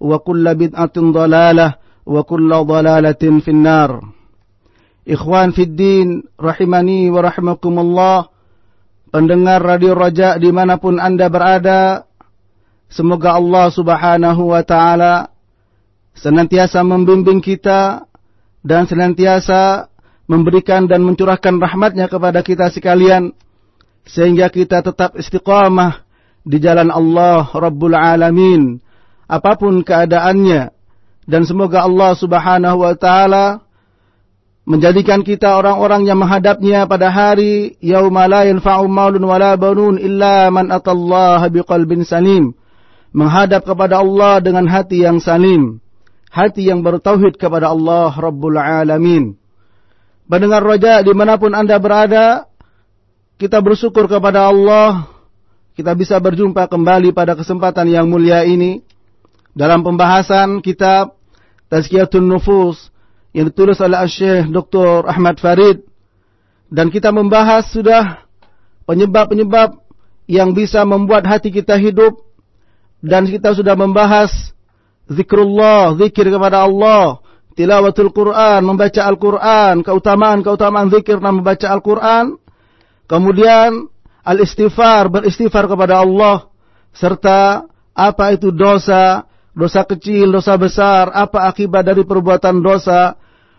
وكل بدعة ضلالة وكل ضلالة في النار Ikhwan Fiddin Rahimani wa Rahimakumullah Pendengar Radio Raja dimanapun anda berada Semoga Allah subhanahu wa ta'ala Senantiasa membimbing kita Dan senantiasa memberikan dan mencurahkan rahmatnya kepada kita sekalian Sehingga kita tetap istiqamah Di jalan Allah Rabbul Alamin Apa pun keadaannya. Dan semoga Allah subhanahu wa ta'ala menjadikan kita orang-orang yang menghadapnya pada hari yauma la yanfa'u malun wala banun illa man atallaha biqalbin salim. Menghadap kepada Allah dengan hati yang salim. Hati yang bertauhid kepada Allah Rabbul Alamin. Pendengar roja di mana pun anda berada kita bersyukur kepada Allah. Kita bisa berjumpa kembali pada kesempatan yang mulia ini dalam pembahasan kitab Tazkiyatun Nufus yang ditulis oleh Syekh Dr. Ahmad Farid dan kita membahas sudah penyebab-penyebab yang bisa membuat hati kita hidup dan kita sudah membahas zikrullah, zikir kepada Allah, tilawatul Quran, membaca Al-Quran, keutamaan-keutamaan zikir dan membaca Al-Quran, kemudian al-istighfar, beristighfar kepada Allah, serta apa itu dosa, dosa kecil, dosa besar, apa akibat dari perbuatan dosa,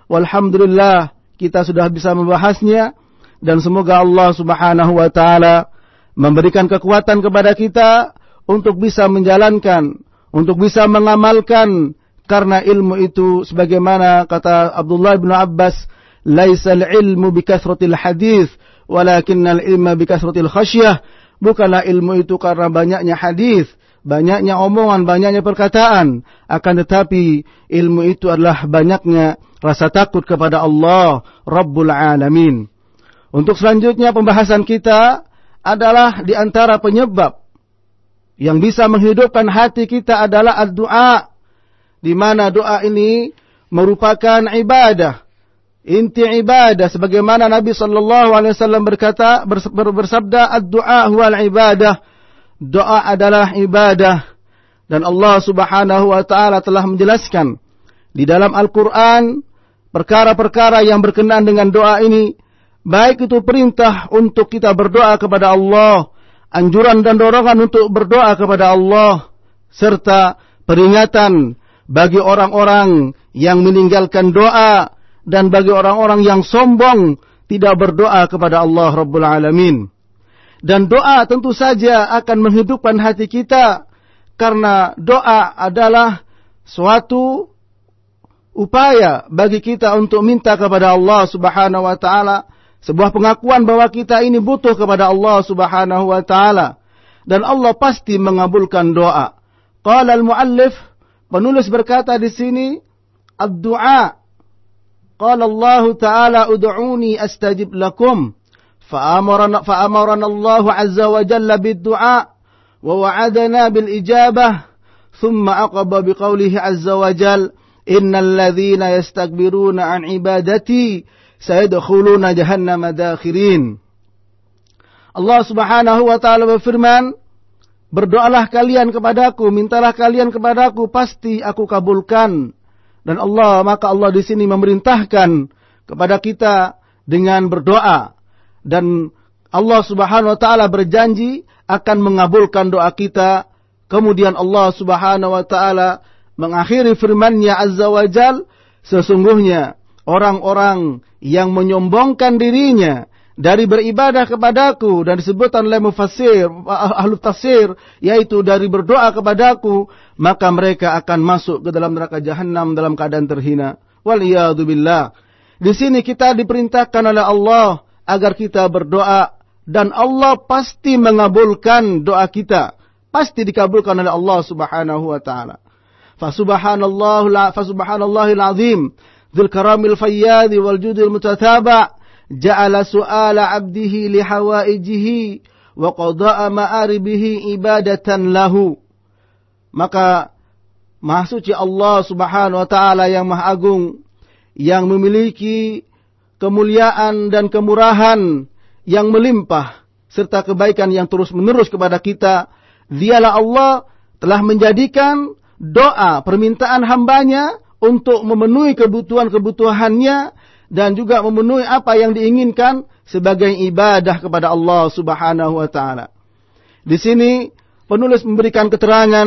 Walhamdulillah kita sudah bisa membahasnya dan semoga Allah Subhanahu wa taala memberikan kekuatan kepada kita untuk bisa menjalankan, untuk bisa mengamalkan karena ilmu itu sebagaimana kata Abdullah bin Abbas, "Laisal ilmu bikasratil hadis, walakinnal ilma bikasratil khasyah." Bukanlah ilmu itu karena banyaknya hadis, banyaknya omongan, banyaknya perkataan, akan tetapi ilmu itu adalah banyaknya rasa takut kepada Allah Rabbul Alamin. Untuk selanjutnya pembahasan kita adalah di antara penyebab yang bisa menghidupkan hati kita adalah doa di mana doa ini merupakan ibadah inti ibadah. Sebagaimana Nabi sallallahu alaihi wasallam berkata bersabda ad-du'a huwal ibadah doa adalah ibadah dan Allah Subhanahu wa taala telah menjelaskan di dalam Al-Qur'an perkara-perkara yang berkenaan dengan doa ini, baik itu perintah untuk kita berdoa kepada Allah, anjuran dan dorongan untuk berdoa kepada Allah, serta peringatan bagi orang-orang yang meninggalkan doa dan bagi orang-orang yang sombong tidak berdoa kepada Allah Rabbul Alamin. Dan doa tentu saja akan menghidupkan hati kita. Karena doa adalah suatu upaya bagi kita untuk minta kepada Allah Subhanahu wa taala. Sebuah pengakuan bahwa kita ini butuh kepada Allah Subhanahu wa taala. Dan Allah pasti mengabulkan doa. Qala al-muallif penulis berkata di sini ad-du'a. Qala Allah Ta'ala ud'uni astajib lakum فأمرنا, فأمرنا الله عز وجل بالدعاء ووعدنا بالإجابة ثم عقب بقوله عز وجل innal ladzina yastakbiruna an ibadati sayadkhuluna jahannam dakhirin. Allah Subhanahu wa taala berfirman, Berdoalah kalian kepadaku, mintalah kalian kepadaku, pasti aku kabulkan. Dan Allah, maka Allah di sini memerintahkan kepada kita dengan berdoa. Dan Allah subhanahu wa ta'ala berjanji akan mengabulkan doa kita. Kemudian Allah subhanahu wa ta'ala mengakhiri firmannya azza wa jal. Sesungguhnya orang-orang yang menyombongkan dirinya dari beribadah kepadaku dan disebutkan oleh mufassir ahlu tafsir yaitu dari berdoa kepadaku maka mereka akan masuk ke dalam neraka jahanam dalam keadaan terhina wal billah di sini kita diperintahkan oleh Allah agar kita berdoa dan Allah pasti mengabulkan doa kita. Pasti dikabulkan oleh Allah Subhanahu wa taala. Fa subhanallahu la fa subhanallahil azim dzul karamil fayyad wal judil mutataba' ja'ala su'ala 'abdihi li wa qada'a ma'aribihi ibadatan lahu. Maka Maha Suci Allah Subhanahu wa taala yang Maha Agung yang memiliki kemuliaan dan kemurahan yang melimpah serta kebaikan yang terus-menerus kepada kita, dialah Allah telah menjadikan doa permintaan hambanya untuk memenuhi kebutuhan-kebutuhannya dan juga memenuhi apa yang diinginkan sebagai ibadah kepada Allah Subhanahu wa taala. Di sini penulis memberikan keterangan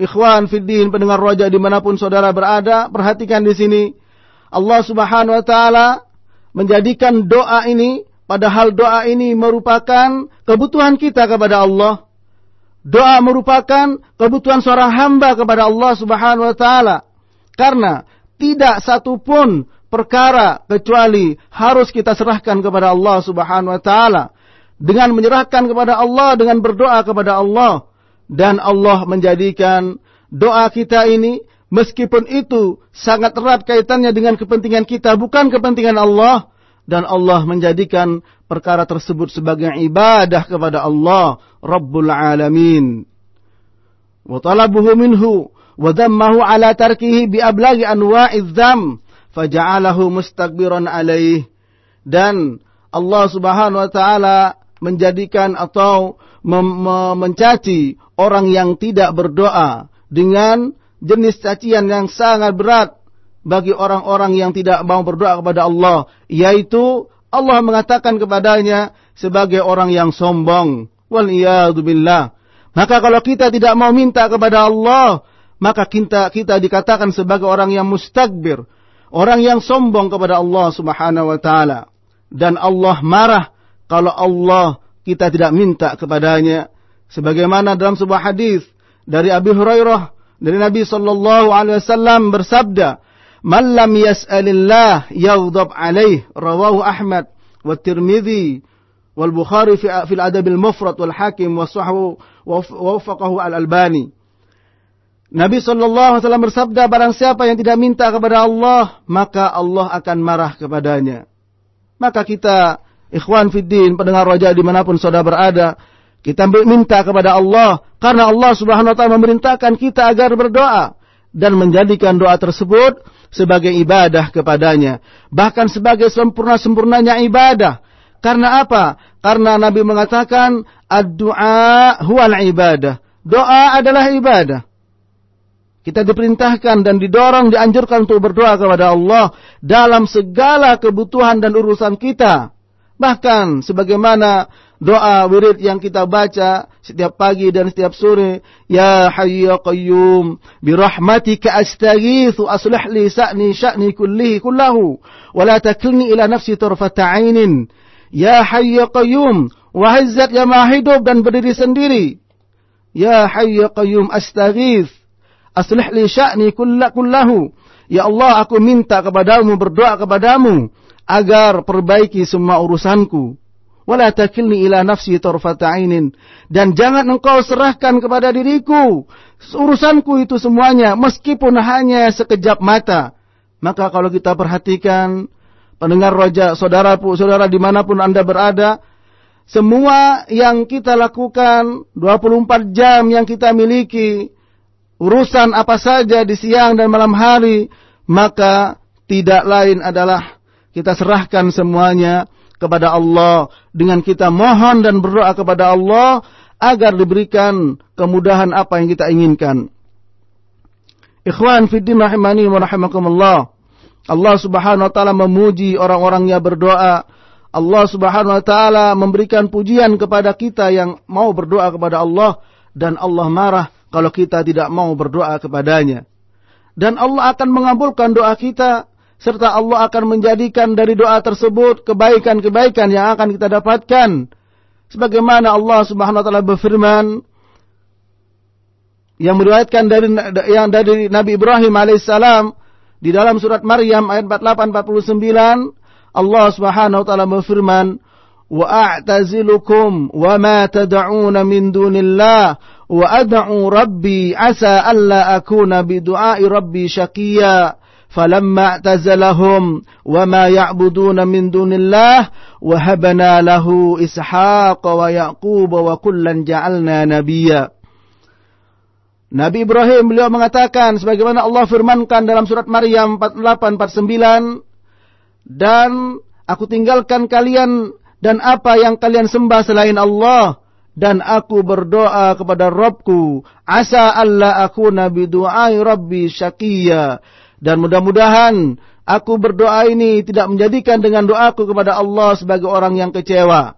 ikhwan fiddin pendengar roja di mana pun saudara berada, perhatikan di sini Allah Subhanahu wa taala menjadikan doa ini padahal doa ini merupakan kebutuhan kita kepada Allah. Doa merupakan kebutuhan seorang hamba kepada Allah Subhanahu wa taala. Karena tidak satu pun perkara kecuali harus kita serahkan kepada Allah Subhanahu wa taala dengan menyerahkan kepada Allah dengan berdoa kepada Allah dan Allah menjadikan doa kita ini meskipun itu sangat erat kaitannya dengan kepentingan kita bukan kepentingan Allah. Dan Allah menjadikan perkara tersebut sebagai ibadah kepada Allah. Rabbul Alamin. Wa dhammahu ala tarkihi bi ablaghi anwa'iz dzam faja'alahu mustakbiran alaih dan Allah Subhanahu wa taala menjadikan atau mencaci orang yang tidak berdoa dengan jenis cacian yang sangat berat bagi orang-orang yang tidak mau berdoa kepada Allah yaitu Allah mengatakan kepadanya sebagai orang yang sombong. Wal billah. Maka kalau kita tidak mau minta kepada Allah maka kita kita dikatakan sebagai orang yang mustakbir orang yang sombong kepada Allah Subhanahu wa taala. Dan Allah marah kalau Allah kita tidak minta kepadanya. Sebagaimana dalam sebuah hadis dari Abi Hurairah dari Nabi sallallahu alaihi wasallam bersabda man lam yas'alillah yaghdab alaih rawahu Ahmad wa Tirmidzi wal Bukhari fi fil Adab al Mufrad wal Hakim wa sahhu wa al Albani Nabi Shallallahu Alaihi Wasallam bersabda, barang siapa yang tidak minta kepada Allah, maka Allah akan marah kepadanya. Maka kita, ikhwan fiddin, pendengar roja di mana pun saudara berada, kita minta kepada Allah, karena Allah Subhanahu Wa Taala memerintahkan kita agar berdoa dan menjadikan doa tersebut sebagai ibadah kepadanya, bahkan sebagai sempurna-sempurnanya ibadah. Karena apa? Karena Nabi mengatakan, ad-du'a huwal ibadah. Doa adalah ibadah. Kita diperintahkan dan didorong, dianjurkan untuk berdoa kepada Allah dalam segala kebutuhan dan urusan kita. Bahkan sebagaimana doa wirid yang kita baca setiap pagi dan setiap sore, Ya Hayyu Ya Qayyum, bi rahmatika astaghitsu aslih li sa'ni sya'ni kullihi kullahu wa la takilni ila nafsi tarfata 'ainin. Ya Hayyu Ya Qayyum, wahai zat yang hidup dan berdiri sendiri. Ya Hayyu Ya Qayyum astaghits Aslih li sya'ni kullahu. Ya Allah, aku minta kepadamu, berdoa kepadamu agar perbaiki semua urusanku. Wala takilni ila nafsi tarfata. Dan jangan engkau serahkan kepada diriku urusanku itu semuanya meskipun hanya sekejap mata. Maka kalau kita perhatikan pendengar roja saudara saudara di mana pun anda berada, semua yang kita lakukan 24 jam yang kita miliki urusan apa saja di siang dan malam hari, maka tidak lain adalah kita serahkan semuanya kepada Allah dengan kita mohon dan berdoa kepada Allah agar diberikan kemudahan apa yang kita inginkan. Ikhwan fiddin rahimani wa rahimakumullah. Allah Subhanahu wa taala memuji orang-orangnya berdoa. Allah Subhanahu wa taala memberikan pujian kepada kita yang mau berdoa kepada Allah dan Allah marah kalau kita tidak mau berdoa kepadanya. Dan Allah akan mengabulkan doa kita serta Allah akan menjadikan dari doa tersebut kebaikan-kebaikan yang akan kita dapatkan. Sebagaimana Allah Subhanahu wa taala berfirman yang meriwayatkan dari yang dari Nabi Ibrahim alaihissalam di dalam surat Maryam ayat 48 49 Allah Subhanahu wa taala berfirman wa a'tazilukum wa ma tad'un min dunillah wa ad'u rabbi asa alla akuna bi du'ai rabbi syaqiya فلما اعتزلهم وما يعبدون من دون الله وهبنا له إسحاق ويعقوب وكلا جعلنا نبيا Nabi Ibrahim beliau mengatakan sebagaimana Allah firmankan dalam surat Maryam 48 49 dan aku tinggalkan kalian dan apa yang kalian sembah selain Allah dan aku berdoa kepada Rabbku asa alla aku nabi du'ai rabbi syaqiyya dan mudah-mudahan aku berdoa ini tidak menjadikan dengan doaku kepada Allah sebagai orang yang kecewa.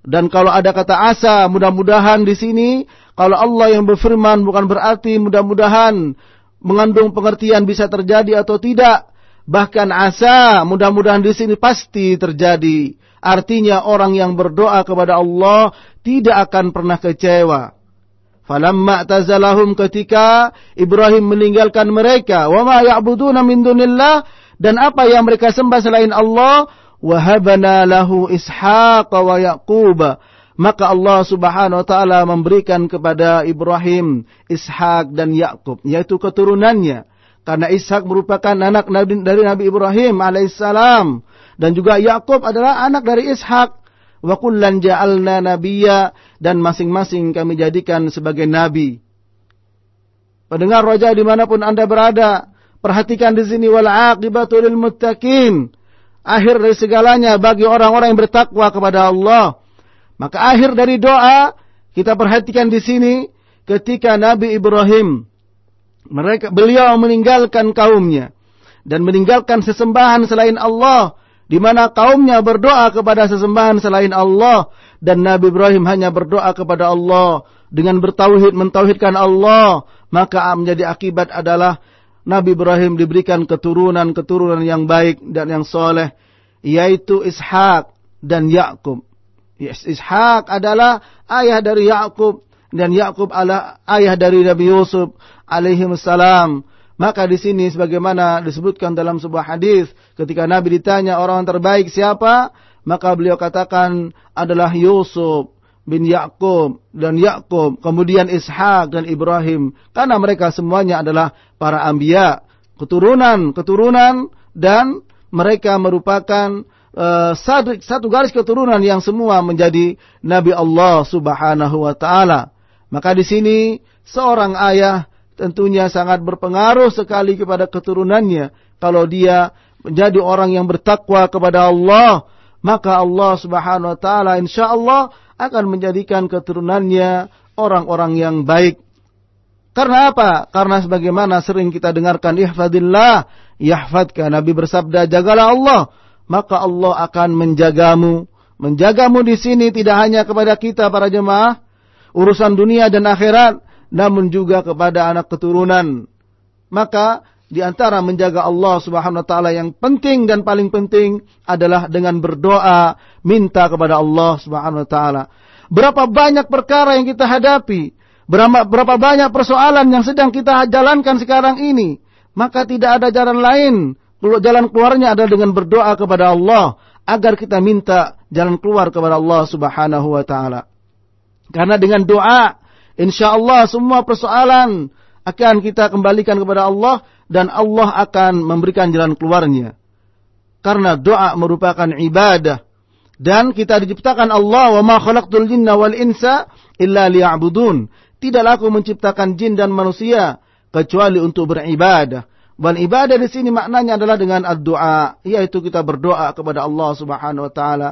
Dan kalau ada kata asa, mudah-mudahan di sini kalau Allah yang berfirman bukan berarti mudah-mudahan mengandung pengertian bisa terjadi atau tidak. Bahkan asa, mudah-mudahan di sini pasti terjadi. Artinya orang yang berdoa kepada Allah tidak akan pernah kecewa. Falamma tazalahum ketika Ibrahim meninggalkan mereka, wa ma ya'buduna min dunillah dan apa yang mereka sembah selain Allah, wahabana lahu Ishaq wa Yaqub. Maka Allah Subhanahu wa taala memberikan kepada Ibrahim Ishak dan Yakub, yaitu keturunannya. Karena Ishak merupakan anak dari Nabi Ibrahim alaihissalam dan juga Yakub adalah anak dari Ishak. Wa kullan ja'alna nabiyya dan masing-masing kami jadikan sebagai nabi. Pendengar roja di mana pun anda berada, perhatikan di sini wal aqibatu lil muttaqin. Akhir dari segalanya bagi orang-orang yang bertakwa kepada Allah. Maka akhir dari doa kita perhatikan di sini ketika Nabi Ibrahim mereka beliau meninggalkan kaumnya dan meninggalkan sesembahan selain Allah di mana kaumnya berdoa kepada sesembahan selain Allah. Dan Nabi Ibrahim hanya berdoa kepada Allah. Dengan bertauhid mentauhidkan Allah. Maka menjadi akibat adalah Nabi Ibrahim diberikan keturunan-keturunan yang baik dan yang soleh. Yaitu Ishak dan Yakub. Yes, Ishak adalah ayah dari Yakub dan Yakub adalah ayah dari Nabi Yusuf alaihi salam maka di sini sebagaimana disebutkan dalam sebuah hadis ketika Nabi ditanya orang terbaik siapa, maka beliau katakan adalah Yusuf bin Yakub dan Yakub, kemudian Ishak dan Ibrahim karena mereka semuanya adalah para anbiya, keturunan-keturunan dan mereka merupakan uh, satu, satu garis keturunan yang semua menjadi nabi Allah Subhanahu wa taala. Maka di sini seorang ayah tentunya sangat berpengaruh sekali kepada keturunannya. Kalau dia menjadi orang yang bertakwa kepada Allah, maka Allah Subhanahu wa taala insyaallah akan menjadikan keturunannya orang-orang yang baik. Karena apa? Karena sebagaimana sering kita dengarkan ihfadillah yahfadka. Nabi bersabda, "Jagalah Allah, maka Allah akan menjagamu." Menjagamu di sini tidak hanya kepada kita para jemaah, urusan dunia dan akhirat, namun juga kepada anak keturunan. Maka di antara menjaga Allah Subhanahu wa taala yang penting dan paling penting adalah dengan berdoa minta kepada Allah Subhanahu wa taala. Berapa banyak perkara yang kita hadapi, berapa, berapa banyak persoalan yang sedang kita jalankan sekarang ini, maka tidak ada jalan lain. Jalan keluarnya adalah dengan berdoa kepada Allah agar kita minta jalan keluar kepada Allah Subhanahu wa taala. Karena dengan doa Insya Allah semua persoalan akan kita kembalikan kepada Allah dan Allah akan memberikan jalan keluarnya. Karena doa merupakan ibadah dan kita diciptakan Allah wa ma khalaqtul jinna wal insa illa liya'budun. Tidaklah aku menciptakan jin dan manusia kecuali untuk beribadah. Bal ibadah di sini maknanya adalah dengan doa, yaitu kita berdoa kepada Allah Subhanahu wa taala.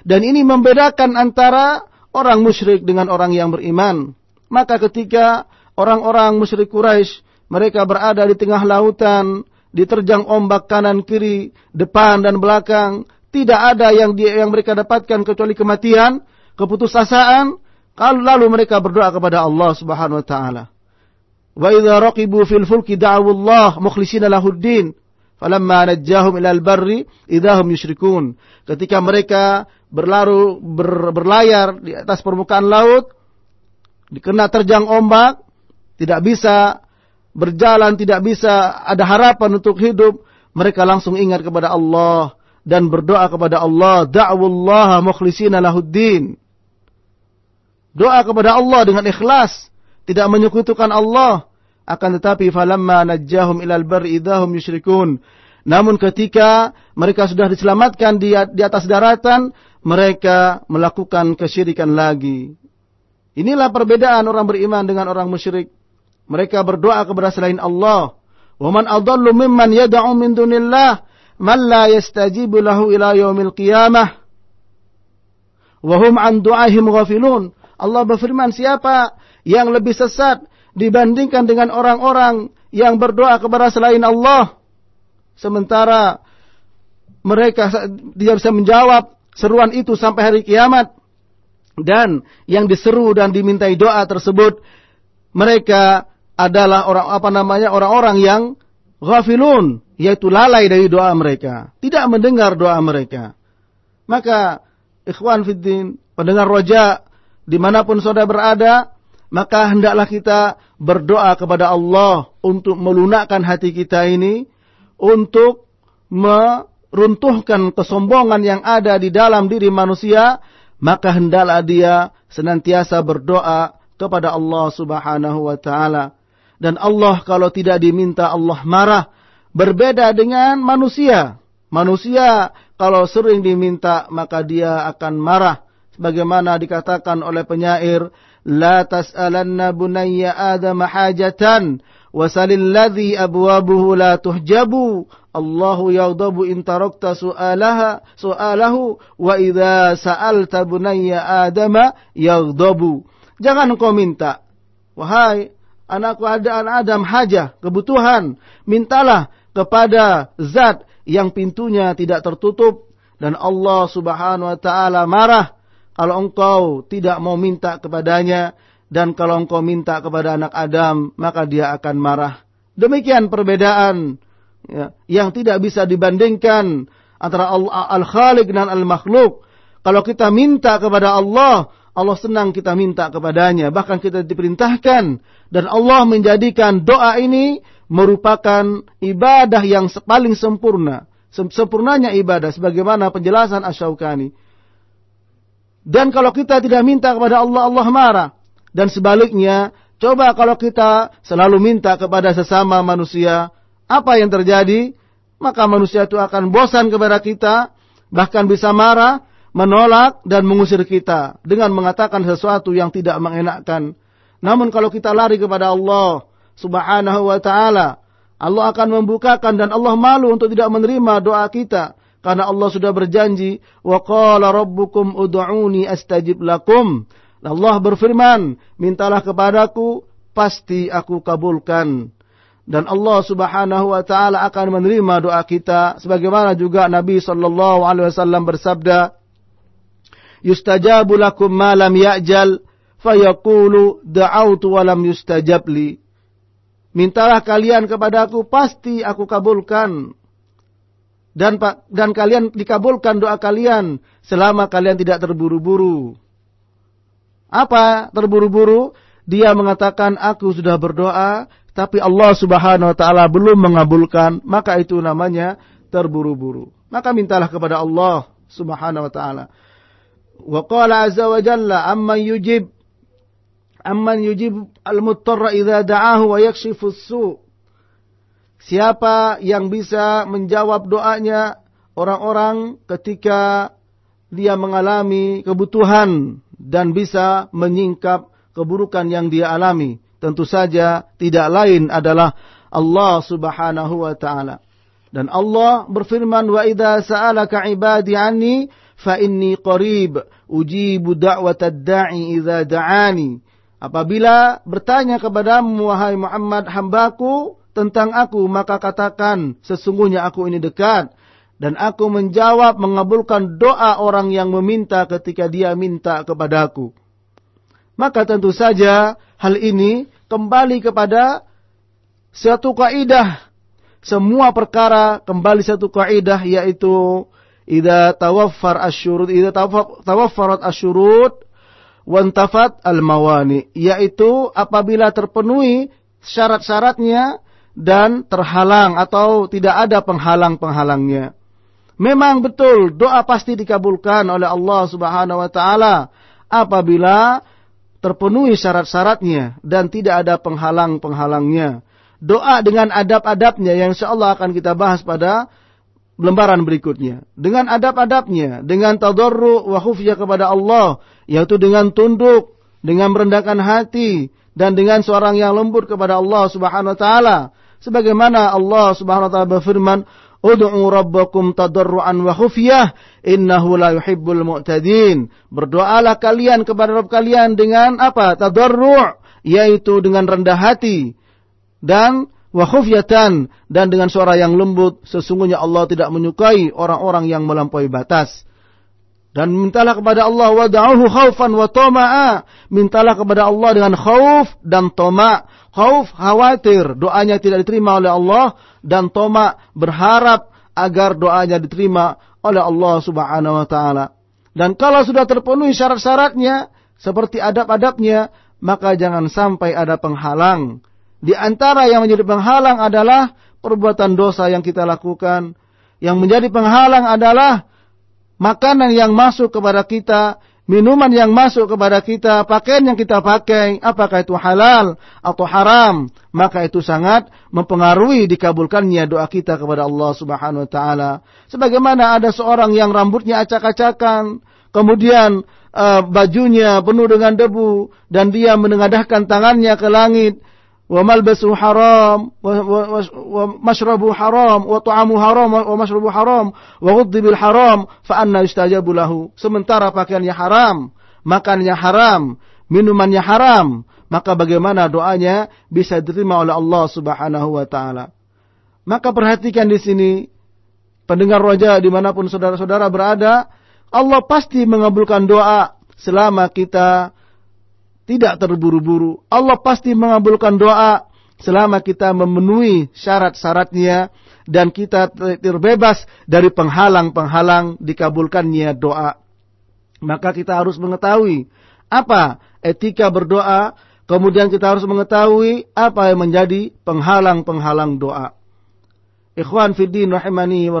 Dan ini membedakan antara orang musyrik dengan orang yang beriman. Maka ketika orang-orang musyrik Quraisy mereka berada di tengah lautan, diterjang ombak kanan kiri, depan dan belakang, tidak ada yang dia, yang mereka dapatkan kecuali kematian, keputusasaan, kalau lalu mereka berdoa kepada Allah Subhanahu wa taala. Wa idza raqibu fil fulki da'u Allah mukhlishina lahuddin. Falamma najjahum ilal barri idahum yusyrikun. Ketika mereka berlaru ber, berlayar di atas permukaan laut dikena terjang ombak, tidak bisa berjalan, tidak bisa ada harapan untuk hidup, mereka langsung ingat kepada Allah dan berdoa kepada Allah, da'wullah mukhlishina lahuddin. Doa kepada Allah dengan ikhlas, tidak menyekutukan Allah. Akan tetapi falamma najjahum ilal bar idahum yusyrikun. Namun ketika mereka sudah diselamatkan di, di atas daratan, mereka melakukan kesyirikan lagi. Inilah perbedaan orang beriman dengan orang musyrik. Mereka berdoa kepada selain Allah. Wa man adallu mimman yad'u min dunillah man la yastajibu lahu ila yaumil qiyamah. Wa hum an du'ahim ghafilun. Allah berfirman, siapa yang lebih sesat dibandingkan dengan orang-orang yang berdoa kepada selain Allah. Sementara mereka tidak bisa menjawab seruan itu sampai hari kiamat. Dan yang diseru dan dimintai doa tersebut mereka adalah orang apa namanya orang-orang yang ghafilun yaitu lalai dari doa mereka, tidak mendengar doa mereka. Maka ikhwan fiddin, pendengar roja di mana pun saudara berada, maka hendaklah kita berdoa kepada Allah untuk melunakkan hati kita ini, untuk meruntuhkan kesombongan yang ada di dalam diri manusia, maka hendaklah dia senantiasa berdoa kepada Allah Subhanahu wa taala. Dan Allah kalau tidak diminta Allah marah, berbeda dengan manusia. Manusia kalau sering diminta maka dia akan marah sebagaimana dikatakan oleh penyair la tas'alanna bunayya adama hajatan wasalilladzi abwabuhu la tuhjabu Allah yaudabu in tarakta su'alaha su'alahu wa idza sa'alta bunayya adama yaudabu. Jangan kau minta. Wahai anakku ada anak Adam haja, kebutuhan, mintalah kepada zat yang pintunya tidak tertutup dan Allah Subhanahu wa taala marah kalau engkau tidak mau minta kepadanya dan kalau engkau minta kepada anak Adam maka dia akan marah. Demikian perbedaan ya, yang tidak bisa dibandingkan antara Al-Khaliq dan Al-Makhluk. Kalau kita minta kepada Allah, Allah senang kita minta kepadanya. Bahkan kita diperintahkan. Dan Allah menjadikan doa ini merupakan ibadah yang paling sempurna. Sempurnanya ibadah. Sebagaimana penjelasan Asyaukani. Dan kalau kita tidak minta kepada Allah, Allah marah. Dan sebaliknya, coba kalau kita selalu minta kepada sesama manusia, apa yang terjadi? Maka manusia itu akan bosan kepada kita, bahkan bisa marah, menolak, dan mengusir kita dengan mengatakan sesuatu yang tidak mengenakkan. Namun kalau kita lari kepada Allah subhanahu wa ta'ala, Allah akan membukakan dan Allah malu untuk tidak menerima doa kita karena Allah sudah berjanji, wa qala rabbukum ud'uni astajib lakum. Allah berfirman, mintalah kepadaku, pasti aku kabulkan. Dan Allah Subhanahu wa taala akan menerima doa kita sebagaimana juga Nabi sallallahu alaihi wasallam bersabda, yustajabu lakum ma lam ya'jal fayaqulu da'autu wa lam yustajab li. Mintalah kalian kepadaku pasti aku kabulkan dan dan kalian dikabulkan doa kalian selama kalian tidak terburu-buru. Apa terburu-buru? Dia mengatakan aku sudah berdoa tapi Allah Subhanahu wa taala belum mengabulkan, maka itu namanya terburu-buru. Maka mintalah kepada Allah Subhanahu wa taala. Wa qala azza wa jalla amman yujib amman yujib al-muttarra idza da'ahu wa yakshifu as-su' Siapa yang bisa menjawab doanya orang-orang ketika dia mengalami kebutuhan dan bisa menyingkap keburukan yang dia alami. Tentu saja tidak lain adalah Allah Subhanahu wa taala. Dan Allah berfirman wa idza sa'alaka ibadi anni fa inni qarib ujibu da'watad da'i idza da'ani. Apabila bertanya kepadamu wahai Muhammad hambaku tentang aku maka katakan sesungguhnya aku ini dekat dan aku menjawab mengabulkan doa orang yang meminta ketika dia minta kepadaku. Maka tentu saja hal ini kembali kepada satu kaidah semua perkara kembali satu kaidah yaitu idza tawaffar asyurut idza tawaffarat asyurut wantafat al-mawani yaitu apabila terpenuhi syarat-syaratnya dan terhalang atau tidak ada penghalang-penghalangnya. Memang betul doa pasti dikabulkan oleh Allah Subhanahu wa taala apabila terpenuhi syarat-syaratnya dan tidak ada penghalang-penghalangnya. Doa dengan adab-adabnya yang insyaallah akan kita bahas pada lembaran berikutnya. Dengan adab-adabnya, dengan tadarru wa khufya kepada Allah, yaitu dengan tunduk, dengan merendahkan hati dan dengan suara yang lembut kepada Allah Subhanahu wa taala. Sebagaimana Allah Subhanahu wa taala berfirman, Ud'u rabbakum tadarruan wa khufyah innahu la yuhibbul mu'tadin. Berdoalah kalian kepada Rabb kalian dengan apa? Tadarru' yaitu dengan rendah hati dan wa dan dengan suara yang lembut sesungguhnya Allah tidak menyukai orang-orang yang melampaui batas dan mintalah kepada Allah wada'uhu khaufan wa tama'a mintalah kepada Allah dengan khauf dan toma khauf khawatir doanya tidak diterima oleh Allah dan toma berharap agar doanya diterima oleh Allah Subhanahu wa taala dan kalau sudah terpenuhi syarat-syaratnya seperti adab-adabnya maka jangan sampai ada penghalang di antara yang menjadi penghalang adalah perbuatan dosa yang kita lakukan. Yang menjadi penghalang adalah makanan yang masuk kepada kita, minuman yang masuk kepada kita, pakaian yang kita pakai, apakah itu halal atau haram, maka itu sangat mempengaruhi dikabulkannya doa kita kepada Allah Subhanahu wa taala. Sebagaimana ada seorang yang rambutnya acak-acakan, kemudian uh, bajunya penuh dengan debu dan dia menengadahkan tangannya ke langit وملبسه حرام ومشربه حرام وطعامه حرام ومشربه حرام وغضي بالحرام فأنا يستجاب له sementara pakaiannya haram makannya haram minumannya haram maka bagaimana doanya bisa diterima oleh Allah Subhanahu wa taala maka perhatikan di sini pendengar roja dimanapun saudara-saudara berada Allah pasti mengabulkan doa selama kita tidak terburu-buru. Allah pasti mengabulkan doa selama kita memenuhi syarat-syaratnya dan kita terbebas dari penghalang-penghalang dikabulkannya doa. Maka kita harus mengetahui apa etika berdoa, kemudian kita harus mengetahui apa yang menjadi penghalang-penghalang doa. Ikhwan fiddin rahimani wa.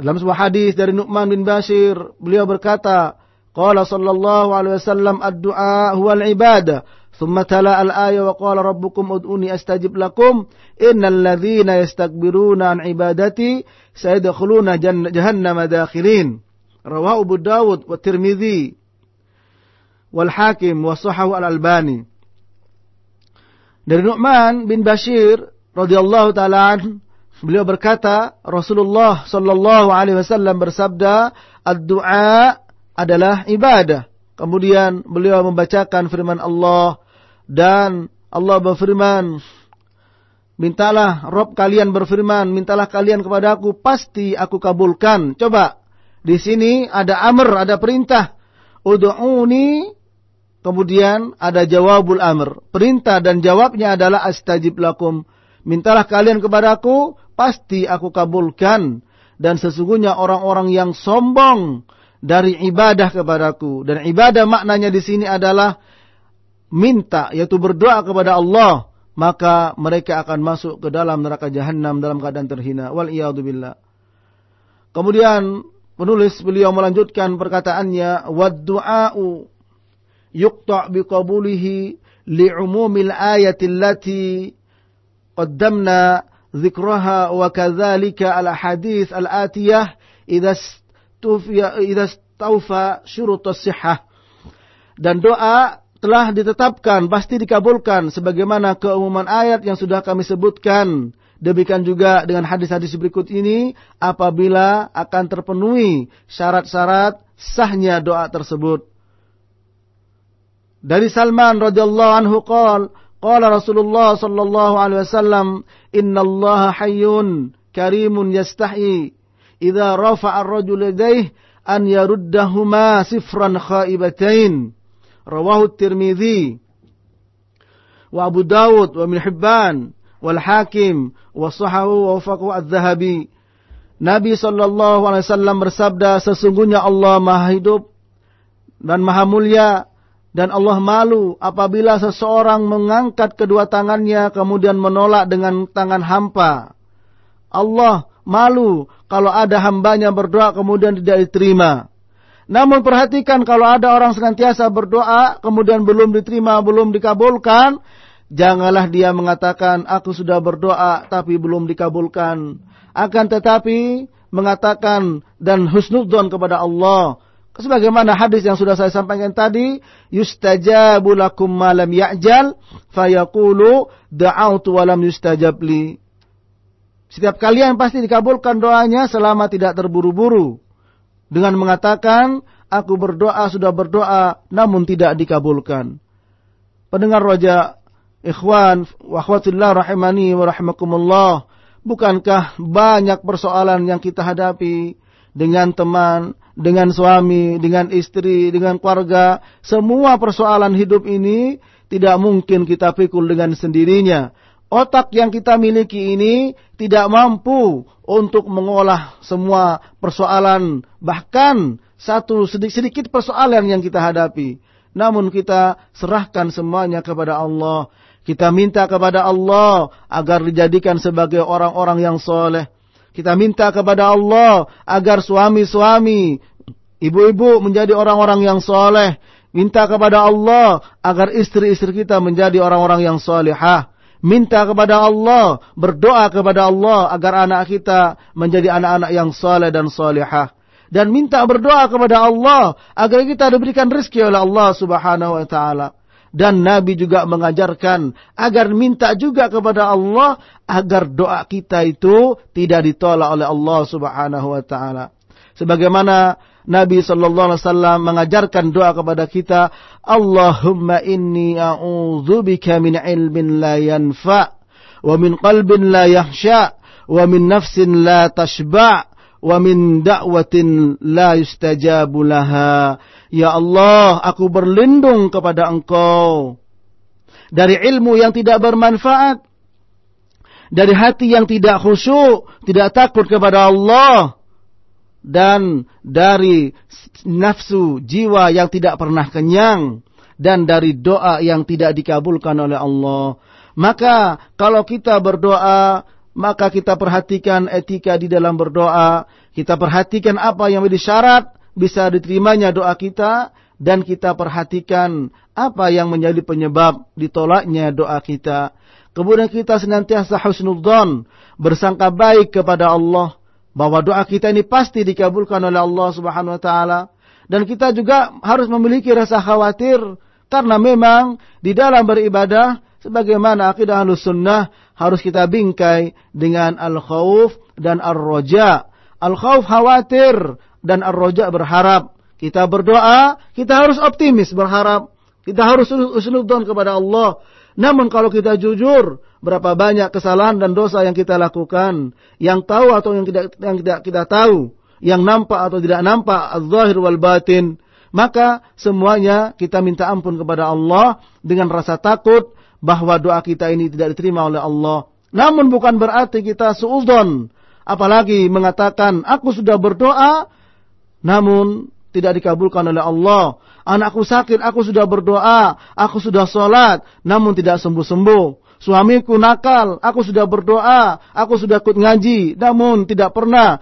Dalam sebuah hadis dari Nu'man bin Bashir, beliau berkata, قال صلى الله عليه وسلم الدعاء هو العبادة ثم تلا الآية وقال ربكم ادعوني أستجب لكم إن الذين يستكبرون عن عبادتي سيدخلون جهنم داخلين رواه أبو داود والترمذي والحاكم وصحه الألباني dari Nu'man bin Bashir radhiyallahu taala beliau berkata Rasulullah sallallahu alaihi wasallam bersabda ad-du'a adalah ibadah. Kemudian beliau membacakan firman Allah dan Allah berfirman, Mintalah Rob kalian berfirman, mintalah kalian kepadaku, pasti aku kabulkan. Coba, di sini ada amr, ada perintah. Udu'uni, kemudian ada jawabul amr. Perintah dan jawabnya adalah astajib lakum. Mintalah kalian kepadaku, pasti aku kabulkan. Dan sesungguhnya orang-orang yang sombong, dari ibadah kepadaku dan ibadah maknanya di sini adalah minta yaitu berdoa kepada Allah maka mereka akan masuk ke dalam neraka jahanam dalam keadaan terhina wal billah kemudian penulis beliau melanjutkan perkataannya wad du'a'u yuqta' biqabulihi li'umumil ayati allati qaddamna ذكرها وكذلك الأحاديث الآتية إذا idza staufa syurut sihah. Dan doa telah ditetapkan pasti dikabulkan sebagaimana keumuman ayat yang sudah kami sebutkan. Demikian juga dengan hadis-hadis berikut ini apabila akan terpenuhi syarat-syarat sahnya doa tersebut. Dari Salman radhiyallahu anhu qol, qala Rasulullah sallallahu alaihi wasallam, "Innallaha hayyun karimun yastahi idza rafa'a ar-rajulu yadayhi an yaruddahuma sifran khaibatain." Rawahu Tirmidzi wa Abu Dawud wa Ibn Hibban wal Hakim wa sahahu wa wafaqahu Az-Zahabi. Nabi sallallahu alaihi wasallam bersabda, sesungguhnya Allah Maha hidup dan Maha mulia dan Allah malu apabila seseorang mengangkat kedua tangannya kemudian menolak dengan tangan hampa. Allah malu kalau ada hambanya berdoa kemudian tidak diterima. Namun perhatikan kalau ada orang senantiasa berdoa kemudian belum diterima, belum dikabulkan, janganlah dia mengatakan aku sudah berdoa tapi belum dikabulkan. Akan tetapi mengatakan dan husnudzon kepada Allah. Sebagaimana hadis yang sudah saya sampaikan tadi, yustajabu lakum ma lam ya'jal fayaqulu da'autu wa lam yustajab li. Setiap kalian pasti dikabulkan doanya selama tidak terburu-buru dengan mengatakan aku berdoa sudah berdoa namun tidak dikabulkan. Pendengar roja ikhwan wa akhwatillah rahimani wa rahimakumullah, bukankah banyak persoalan yang kita hadapi dengan teman, dengan suami, dengan istri, dengan keluarga, semua persoalan hidup ini tidak mungkin kita pikul dengan sendirinya otak yang kita miliki ini tidak mampu untuk mengolah semua persoalan, bahkan satu sedikit persoalan yang kita hadapi. Namun kita serahkan semuanya kepada Allah. Kita minta kepada Allah agar dijadikan sebagai orang-orang yang soleh. Kita minta kepada Allah agar suami-suami, ibu-ibu menjadi orang-orang yang soleh. Minta kepada Allah agar istri-istri kita menjadi orang-orang yang solehah minta kepada Allah, berdoa kepada Allah agar anak kita menjadi anak-anak yang saleh dan salihah. Dan minta berdoa kepada Allah agar kita diberikan rezeki oleh Allah Subhanahu wa taala. Dan Nabi juga mengajarkan agar minta juga kepada Allah agar doa kita itu tidak ditolak oleh Allah Subhanahu wa taala. Sebagaimana Nabi sallallahu alaihi wasallam mengajarkan doa kepada kita, Allahumma inni a'udzubika min ilmin la yanfa wa qalbin la yahsha wa nafsin la tashba' wa da'watin la yustajabu. Ya Allah, aku berlindung kepada Engkau dari ilmu yang tidak bermanfaat, dari hati yang tidak khusyuk, tidak takut kepada Allah, dan dari nafsu jiwa yang tidak pernah kenyang dan dari doa yang tidak dikabulkan oleh Allah. Maka kalau kita berdoa, maka kita perhatikan etika di dalam berdoa, kita perhatikan apa yang menjadi syarat bisa diterimanya doa kita dan kita perhatikan apa yang menjadi penyebab ditolaknya doa kita. Kemudian kita senantiasa husnudzon, bersangka baik kepada Allah bahwa doa kita ini pasti dikabulkan oleh Allah Subhanahu wa taala dan kita juga harus memiliki rasa khawatir karena memang di dalam beribadah sebagaimana akidah Ahlussunnah harus kita bingkai dengan al-khauf dan ar-raja. Al-khauf khawatir dan ar-raja berharap. Kita berdoa, kita harus optimis berharap. Kita harus usnudzon kepada Allah namun kalau kita jujur, berapa banyak kesalahan dan dosa yang kita lakukan, yang tahu atau yang tidak yang tidak kita tahu, yang nampak atau tidak nampak, az-zahir wal batin, maka semuanya kita minta ampun kepada Allah dengan rasa takut bahwa doa kita ini tidak diterima oleh Allah. Namun bukan berarti kita suudzon, apalagi mengatakan aku sudah berdoa namun tidak dikabulkan oleh Allah. Anakku sakit, aku sudah berdoa, aku sudah sholat, namun tidak sembuh-sembuh. Suamiku nakal, aku sudah berdoa, aku sudah ikut ngaji, namun tidak pernah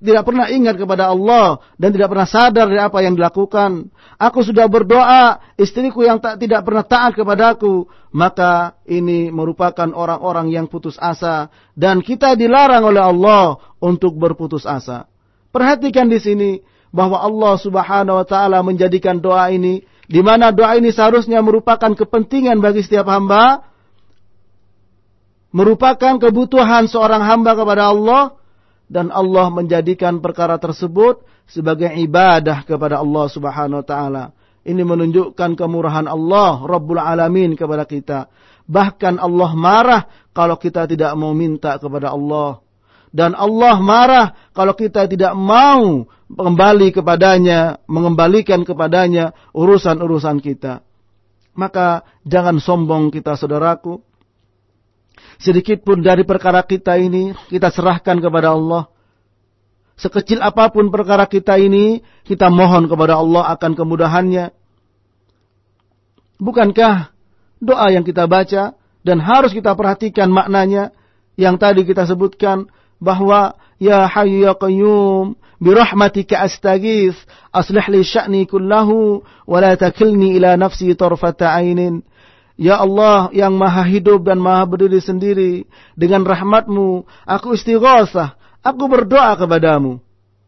tidak pernah ingat kepada Allah dan tidak pernah sadar dari apa yang dilakukan. Aku sudah berdoa, istriku yang tak tidak pernah taat kepadaku, maka ini merupakan orang-orang yang putus asa dan kita dilarang oleh Allah untuk berputus asa. Perhatikan di sini bahwa Allah Subhanahu wa taala menjadikan doa ini di mana doa ini seharusnya merupakan kepentingan bagi setiap hamba, merupakan kebutuhan seorang hamba kepada Allah, dan Allah menjadikan perkara tersebut sebagai ibadah kepada Allah Subhanahu wa taala. Ini menunjukkan kemurahan Allah Rabbul Alamin kepada kita. Bahkan Allah marah kalau kita tidak mau minta kepada Allah. Dan Allah marah kalau kita tidak mau kembali kepadanya, mengembalikan kepadanya urusan-urusan kita. Maka jangan sombong kita saudaraku. Sedikit pun dari perkara kita ini kita serahkan kepada Allah. Sekecil apa pun perkara kita ini, kita mohon kepada Allah akan kemudahannya. Bukankah doa yang kita baca dan harus kita perhatikan maknanya yang tadi kita sebutkan bahwa ya hayyu ya qayyum bi rahmatika astaghith aslih li sya'ni kullahu wa la takilni ila nafsi tarfata ainin Ya Allah yang maha hidup dan maha berdiri sendiri. Dengan rahmatmu, aku istighosah. Aku berdoa kepadamu.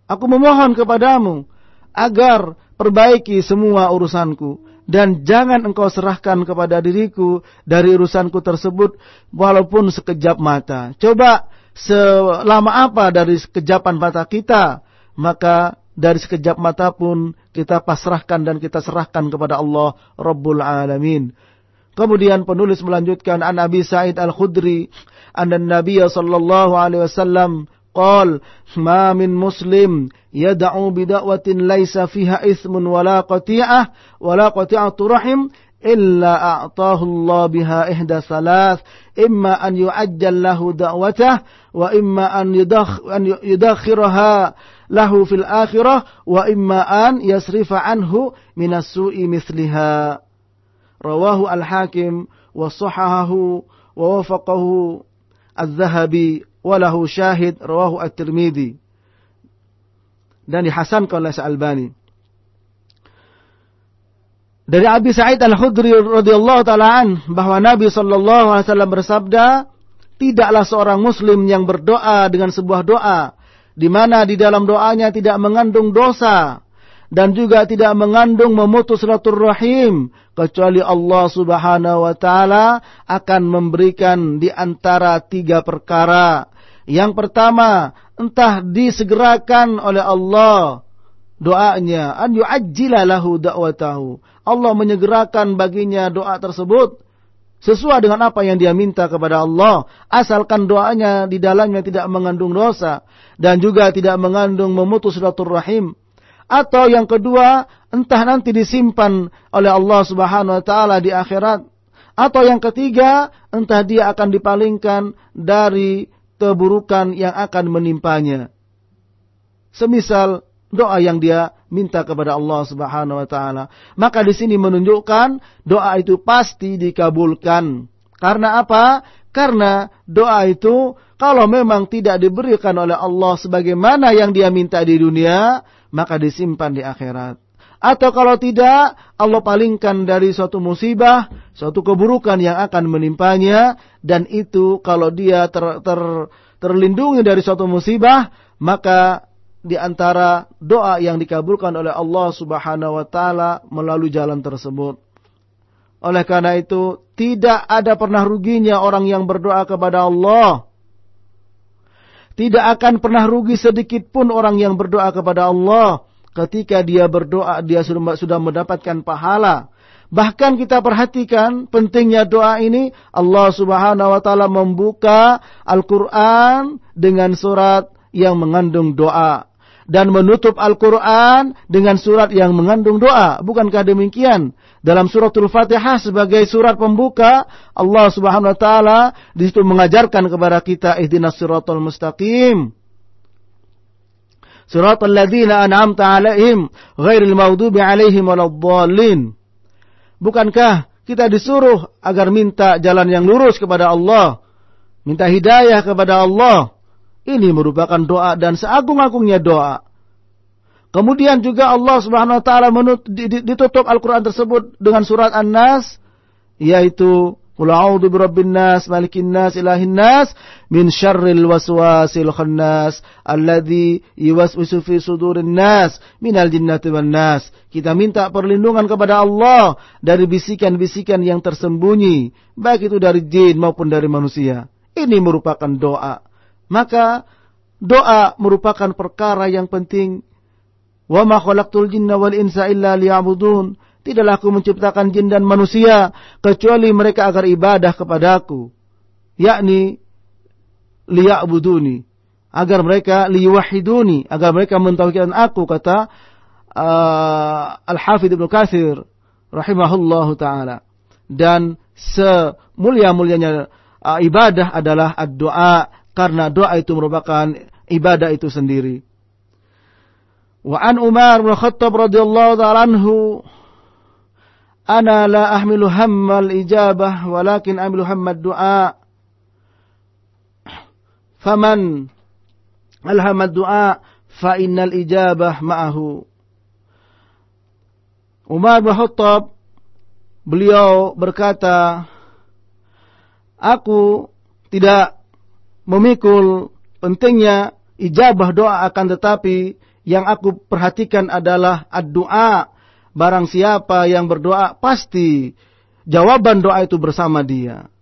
Aku memohon kepadamu. Agar perbaiki semua urusanku dan jangan engkau serahkan kepada diriku dari urusanku tersebut walaupun sekejap mata. Coba selama apa dari sekejapan mata kita, maka dari sekejap mata pun kita pasrahkan dan kita serahkan kepada Allah Rabbul Alamin. Kemudian penulis melanjutkan an Abi Sa'id Al-Khudri anna Nabi sallallahu alaihi wasallam قال ما من مسلم يدعو بدعوة ليس فيها إثم ولا قطيعة ولا قطيعة رحم إلا أعطاه الله بها إحدى ثلاث إما أن يعجل له دعوته وإما أن, يدخ أن يدخرها له في الآخرة وإما أن يصرف عنه من السوء مثلها rawahu al-hakim wa sahahahu wa wafaqahu al-zahabi walahu syahid rawahu al-Tirmidhi. dan dihasankan oleh Syalbani dari Abi Sa'id Al-Khudri radhiyallahu taala an bahwa Nabi sallallahu alaihi wasallam bersabda tidaklah seorang muslim yang berdoa dengan sebuah doa di mana di dalam doanya tidak mengandung dosa dan juga tidak mengandung memutus silaturahim kecuali Allah Subhanahu wa taala akan memberikan di antara tiga perkara. Yang pertama, entah disegerakan oleh Allah doanya, an yu'ajjila lahu da'watahu. Allah menyegerakan baginya doa tersebut sesuai dengan apa yang dia minta kepada Allah, asalkan doanya di dalamnya tidak mengandung dosa dan juga tidak mengandung memutus silaturahim atau yang kedua, entah nanti disimpan oleh Allah Subhanahu wa taala di akhirat. Atau yang ketiga, entah dia akan dipalingkan dari keburukan yang akan menimpanya. Semisal doa yang dia minta kepada Allah Subhanahu wa taala. Maka di sini menunjukkan doa itu pasti dikabulkan. Karena apa? Karena doa itu kalau memang tidak diberikan oleh Allah sebagaimana yang dia minta di dunia, maka disimpan di akhirat. Atau kalau tidak, Allah palingkan dari suatu musibah, suatu keburukan yang akan menimpanya, dan itu kalau dia ter, ter, terlindungi dari suatu musibah, maka di antara doa yang dikabulkan oleh Allah Subhanahu wa taala melalui jalan tersebut. Oleh karena itu, tidak ada pernah ruginya orang yang berdoa kepada Allah tidak akan pernah rugi sedikit pun orang yang berdoa kepada Allah. Ketika dia berdoa, dia sudah, mendapatkan pahala. Bahkan kita perhatikan pentingnya doa ini. Allah subhanahu wa ta'ala membuka Al-Quran dengan surat yang mengandung doa dan menutup Al-Quran dengan surat yang mengandung doa. Bukankah demikian? Dalam suratul Fatihah sebagai surat pembuka, Allah Subhanahu wa taala di situ mengajarkan kepada kita ihdinas siratal mustaqim. Siratal ladzina an'amta 'alaihim ghairil maghdubi 'alaihim waladdallin. Bukankah kita disuruh agar minta jalan yang lurus kepada Allah, minta hidayah kepada Allah. Ini merupakan doa dan seagung-agungnya doa. Kemudian juga Allah Subhanahu wa taala ditutup Al-Qur'an tersebut dengan surat An-Nas yaitu Qul a'udzu birabbin nas, malikin nas, ilahin nas, min syarril waswasil khannas, alladzi yuwaswisu fi sudurin nas, minal jinnati wan nas. Kita minta perlindungan kepada Allah dari bisikan-bisikan yang tersembunyi, baik itu dari jin maupun dari manusia. Ini merupakan doa. Maka doa merupakan perkara yang penting. Wa ma khalaqtul jinna wal insa illa liya'budun. Tidaklah aku menciptakan jin dan manusia kecuali mereka agar ibadah kepadaku. Yakni liya'buduni. Agar mereka liyuwahiduni. Agar mereka mentauhidkan aku kata uh, Al-Hafidh Ibn Kathir rahimahullahu taala. Dan semulia-mulianya uh, ibadah adalah doa karena doa itu merupakan ibadah itu sendiri. An Umar bin Khattab radhiyallahu ta'ala anhu Ana la ahmilu hammal ijabah walakin ahmilu hammad du'a. Faman alhamad du'a fa innal ijabah ma'ahu. Umar bin Khattab beliau berkata, Aku tidak memikul pentingnya ijabah doa akan tetapi yang aku perhatikan adalah ad-du'a Barang siapa yang berdoa pasti jawaban doa itu bersama dia.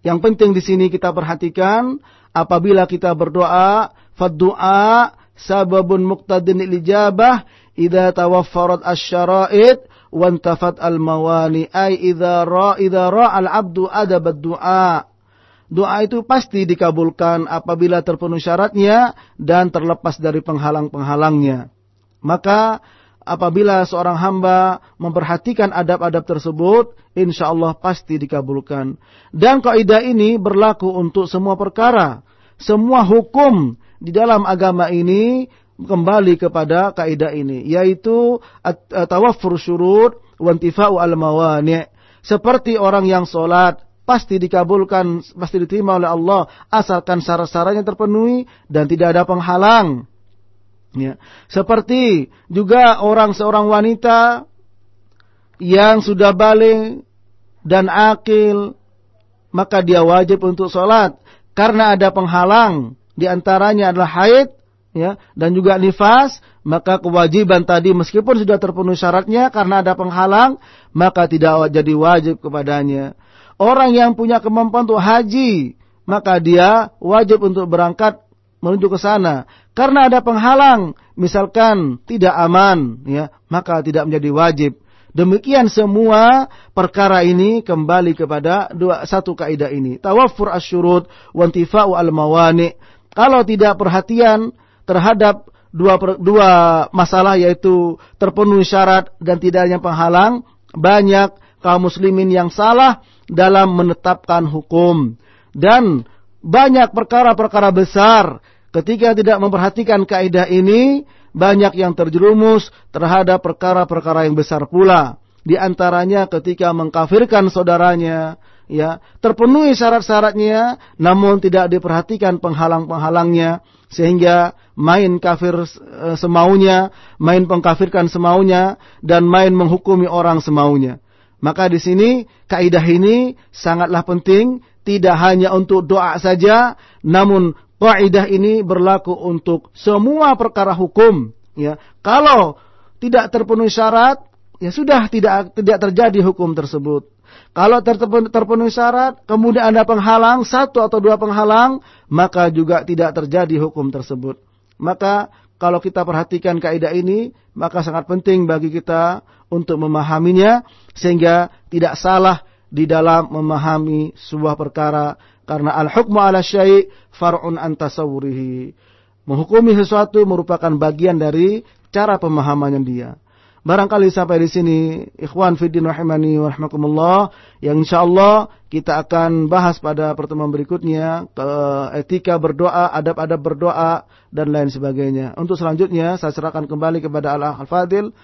Yang penting di sini kita perhatikan apabila kita berdoa, faddu'a sababun muqtadin ijabah idza tawaffarat asy-syara'id wantafat al-mawani ay idza ra idza ra al-'abdu adab ad-du'a. Doa itu pasti dikabulkan apabila terpenuhi syaratnya dan terlepas dari penghalang-penghalangnya. Maka apabila seorang hamba memperhatikan adab-adab tersebut, insya Allah pasti dikabulkan. Dan kaidah ini berlaku untuk semua perkara. Semua hukum di dalam agama ini kembali kepada kaidah ini, yaitu tawaffur syurut wantifa'u al-mawani'. Seperti orang yang sholat, pasti dikabulkan, pasti diterima oleh Allah, asalkan syarat-syaratnya terpenuhi dan tidak ada penghalang. Ya. Seperti juga orang seorang wanita yang sudah balik dan akil, maka dia wajib untuk sholat. Karena ada penghalang, di antaranya adalah haid, ya, dan juga nifas, maka kewajiban tadi meskipun sudah terpenuhi syaratnya karena ada penghalang, maka tidak jadi wajib kepadanya. Orang yang punya kemampuan untuk haji, maka dia wajib untuk berangkat menuju ke sana. Karena ada penghalang, misalkan tidak aman, ya, maka tidak menjadi wajib. Demikian semua perkara ini kembali kepada dua satu kaidah ini. Tawaffur asyurut wantifa'u al-mawani. Kalau tidak perhatian terhadap dua dua masalah yaitu terpenuhi syarat dan tidaknya penghalang, banyak kaum muslimin yang salah dalam menetapkan hukum dan banyak perkara-perkara besar Ketika tidak memperhatikan kaidah ini, banyak yang terjerumus terhadap perkara-perkara yang besar pula. Di antaranya ketika mengkafirkan saudaranya, ya, terpenuhi syarat-syaratnya, namun tidak diperhatikan penghalang-penghalangnya, sehingga main kafir e, semaunya, main pengkafirkan semaunya, dan main menghukumi orang semaunya. Maka di sini kaidah ini sangatlah penting, tidak hanya untuk doa saja, namun Kaidah ini berlaku untuk semua perkara hukum. Ya, kalau tidak terpenuhi syarat, ya sudah tidak tidak terjadi hukum tersebut. Kalau terpenuhi syarat, kemudian ada penghalang, satu atau dua penghalang, maka juga tidak terjadi hukum tersebut. Maka kalau kita perhatikan kaidah ini, maka sangat penting bagi kita untuk memahaminya, sehingga tidak salah di dalam memahami sebuah perkara karena al-hukmu ala syai' far'un an tasawwurihi. Menghukumi sesuatu merupakan bagian dari cara pemahamannya dia. Barangkali sampai di sini ikhwan fiddin rahimani wa rahmakumullah yang insyaallah kita akan bahas pada pertemuan berikutnya ke etika berdoa, adab-adab berdoa dan lain sebagainya. Untuk selanjutnya saya serahkan kembali kepada Al-Fadil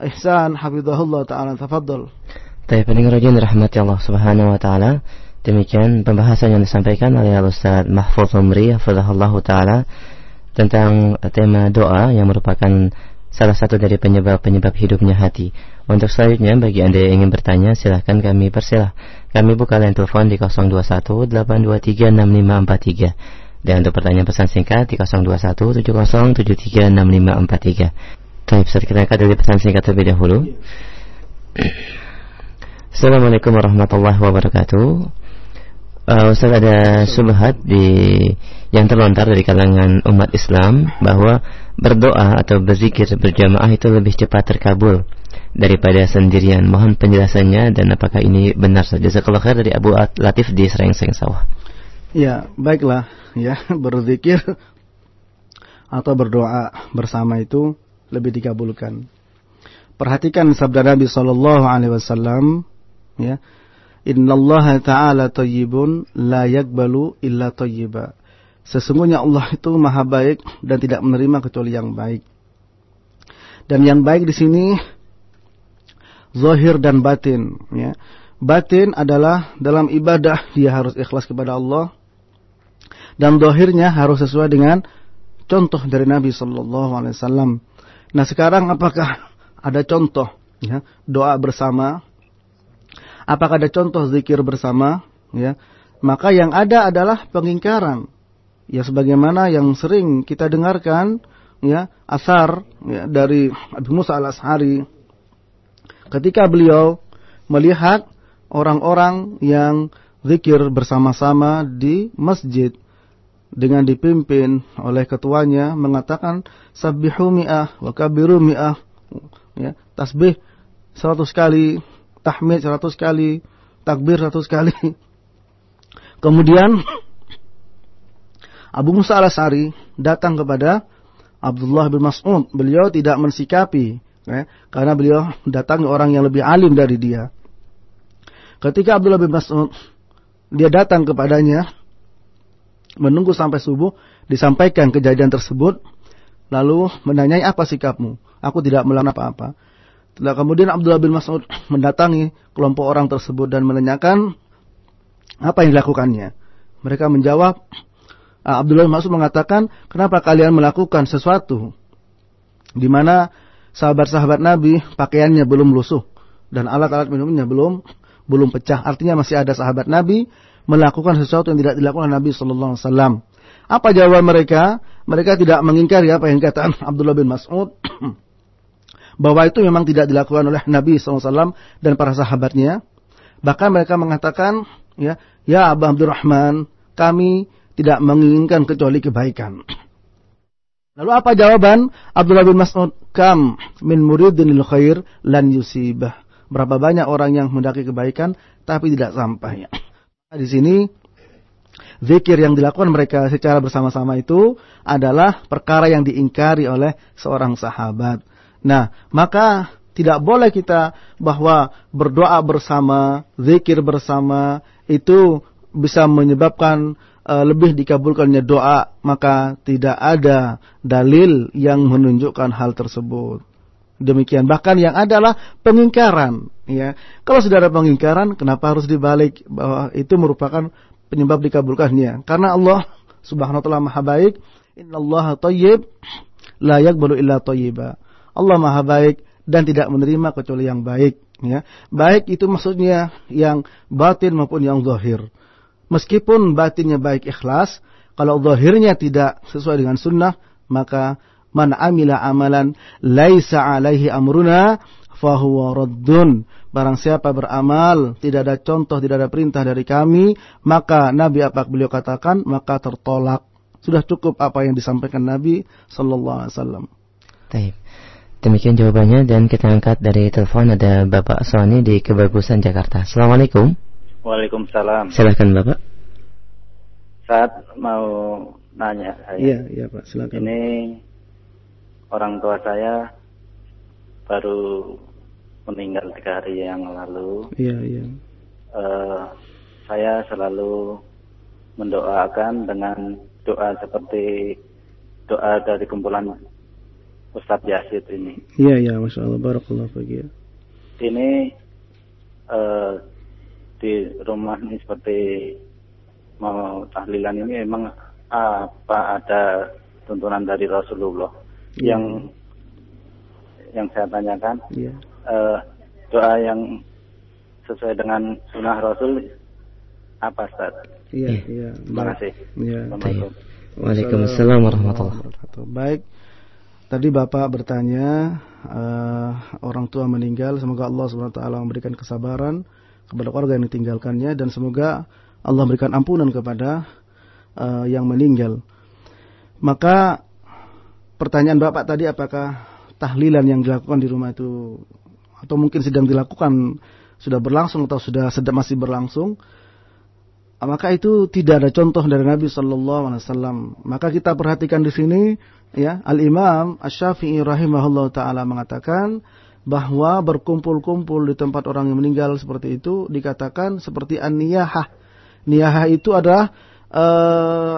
Ihsan hafizahullah taala tafadhol. Baik, pendengar rahmati Allah Subhanahu wa taala. Demikian pembahasan yang disampaikan oleh Al-Ustaz Mahfuz Umri Hafizahullah Ta'ala tentang tema doa yang merupakan salah satu dari penyebab-penyebab hidupnya hati. Untuk selanjutnya, bagi Anda yang ingin bertanya, silahkan kami persilah. Kami buka line telepon di 021 823 6543. Dan untuk pertanyaan pesan singkat di 021 7073 6543. Baik, saat kita angkat dari pesan singkat terlebih dahulu. Assalamualaikum warahmatullahi wabarakatuh. Uh, Ustaz ada subhat di yang terlontar dari kalangan umat Islam bahwa berdoa atau berzikir berjamaah itu lebih cepat terkabul daripada sendirian. Mohon penjelasannya dan apakah ini benar saja. Jazakallah khair dari Abu Latif di Serengseng Sawah. Ya, baiklah ya, berzikir atau berdoa bersama itu lebih dikabulkan. Perhatikan sabda Nabi sallallahu alaihi wasallam ya. Innallaha ta'ala thayyibun la yakbalu illa thayyiba. Sesungguhnya Allah itu maha baik dan tidak menerima kecuali yang baik. Dan yang baik di sini zahir dan batin. Ya. Batin adalah dalam ibadah dia harus ikhlas kepada Allah dan zahirnya harus sesuai dengan contoh dari Nabi Shallallahu Alaihi Wasallam. Nah sekarang apakah ada contoh ya, doa bersama? Apakah ada contoh zikir bersama? Ya, maka yang ada adalah pengingkaran ya sebagaimana yang sering kita dengarkan ya asar ya, dari Abu Musa al Ashari ketika beliau melihat orang-orang yang zikir bersama-sama di masjid dengan dipimpin oleh ketuanya mengatakan sabbihu mi'ah wa kabiru mi'ah ya tasbih 100 kali tahmid 100 kali takbir 100 kali kemudian Abu Musa al-As'ari datang kepada Abdullah bin Mas'ud. Beliau tidak mensikapi ya, karena beliau datang orang yang lebih alim dari dia. Ketika Abdullah bin Mas'ud dia datang kepadanya menunggu sampai subuh disampaikan kejadian tersebut lalu menanyai apa sikapmu? Aku tidak melakukan apa-apa. Setelah kemudian Abdullah bin Mas'ud mendatangi kelompok orang tersebut dan menanyakan apa yang dilakukannya. Mereka menjawab, Ah, Abdullah bin Mas'ud mengatakan, kenapa kalian melakukan sesuatu di mana sahabat-sahabat Nabi pakaiannya belum lusuh dan alat-alat minumnya belum belum pecah. Artinya masih ada sahabat Nabi melakukan sesuatu yang tidak dilakukan Nabi Sallallahu Alaihi Wasallam. Apa jawaban mereka? Mereka tidak mengingkari apa yang dikatakan Abdullah bin Mas'ud bahwa itu memang tidak dilakukan oleh Nabi SAW dan para sahabatnya. Bahkan mereka mengatakan, ya, ya Abu Abdurrahman, kami tidak menginginkan kecuali kebaikan. Lalu apa jawaban Abdullah bin Mas'ud? Kam min muridinil khair lan yusibah. Berapa banyak orang yang mendaki kebaikan tapi tidak sampai. Di sini zikir yang dilakukan mereka secara bersama-sama itu adalah perkara yang diingkari oleh seorang sahabat. Nah, maka tidak boleh kita bahwa berdoa bersama, zikir bersama itu bisa menyebabkan uh, lebih dikabulkannya doa, maka tidak ada dalil yang menunjukkan hal tersebut. Demikian bahkan yang adalah pengingkaran, ya. Kalau sudah ada pengingkaran, kenapa harus dibalik bahwa itu merupakan penyebab dikabulkannya? Karena Allah Subhanahu wa taala Maha baik, innallaha thayyib la yaqbalu illa. Allah Maha baik dan tidak menerima kecuali yang baik, ya. Baik itu maksudnya yang batin maupun yang zahir meskipun batinnya baik ikhlas, kalau zahirnya tidak sesuai dengan sunnah, maka man amila amalan laisa alaihi amruna fahuwa raddun. Barang siapa beramal, tidak ada contoh, tidak ada perintah dari kami, maka Nabi apa beliau katakan, maka tertolak. Sudah cukup apa yang disampaikan Nabi sallallahu alaihi wasallam. Baik. Demikian jawabannya dan kita angkat dari telepon ada Bapak Sony di Kebagusan Jakarta. Assalamualaikum. Waalaikumsalam. Silakan Bapak. Saat mau nanya saya. Iya, iya Pak, silakan. Ini orang tua saya baru meninggal tiga hari yang lalu. Iya, iya. Uh, saya selalu mendoakan dengan doa seperti doa dari kumpulan Ustadz Yasid ini. Iya, iya, Masya Allah. Barakallah bagi Ini uh, di rumah ini seperti mau tahlilan ini memang apa ada tuntunan dari Rasulullah hmm. yang yang saya tanyakan. Iya. Eh, doa yang sesuai dengan sunnah Rasul apa Ustaz? Iya, Iya. iya. Terima Baik. kasih. Iya. Waalaikumsalam warahmatullahi wabarakatuh. Baik. Tadi Bapak bertanya eh, orang tua meninggal, semoga Allah Subhanahu wa taala memberikan kesabaran kepada keluarga yang ditinggalkannya dan semoga Allah memberikan ampunan kepada eh, yang meninggal. Maka pertanyaan Bapak tadi apakah tahlilan yang dilakukan di rumah itu atau mungkin sedang dilakukan sudah berlangsung atau sudah sedang masih berlangsung? maka itu tidak ada contoh dari Nabi Shallallahu Alaihi Wasallam. Maka kita perhatikan di sini, ya Al Imam Ash-Syafi'i rahimahullah taala mengatakan bahwa berkumpul-kumpul di tempat orang yang meninggal seperti itu dikatakan seperti an-niyahah. Niyahah itu adalah e,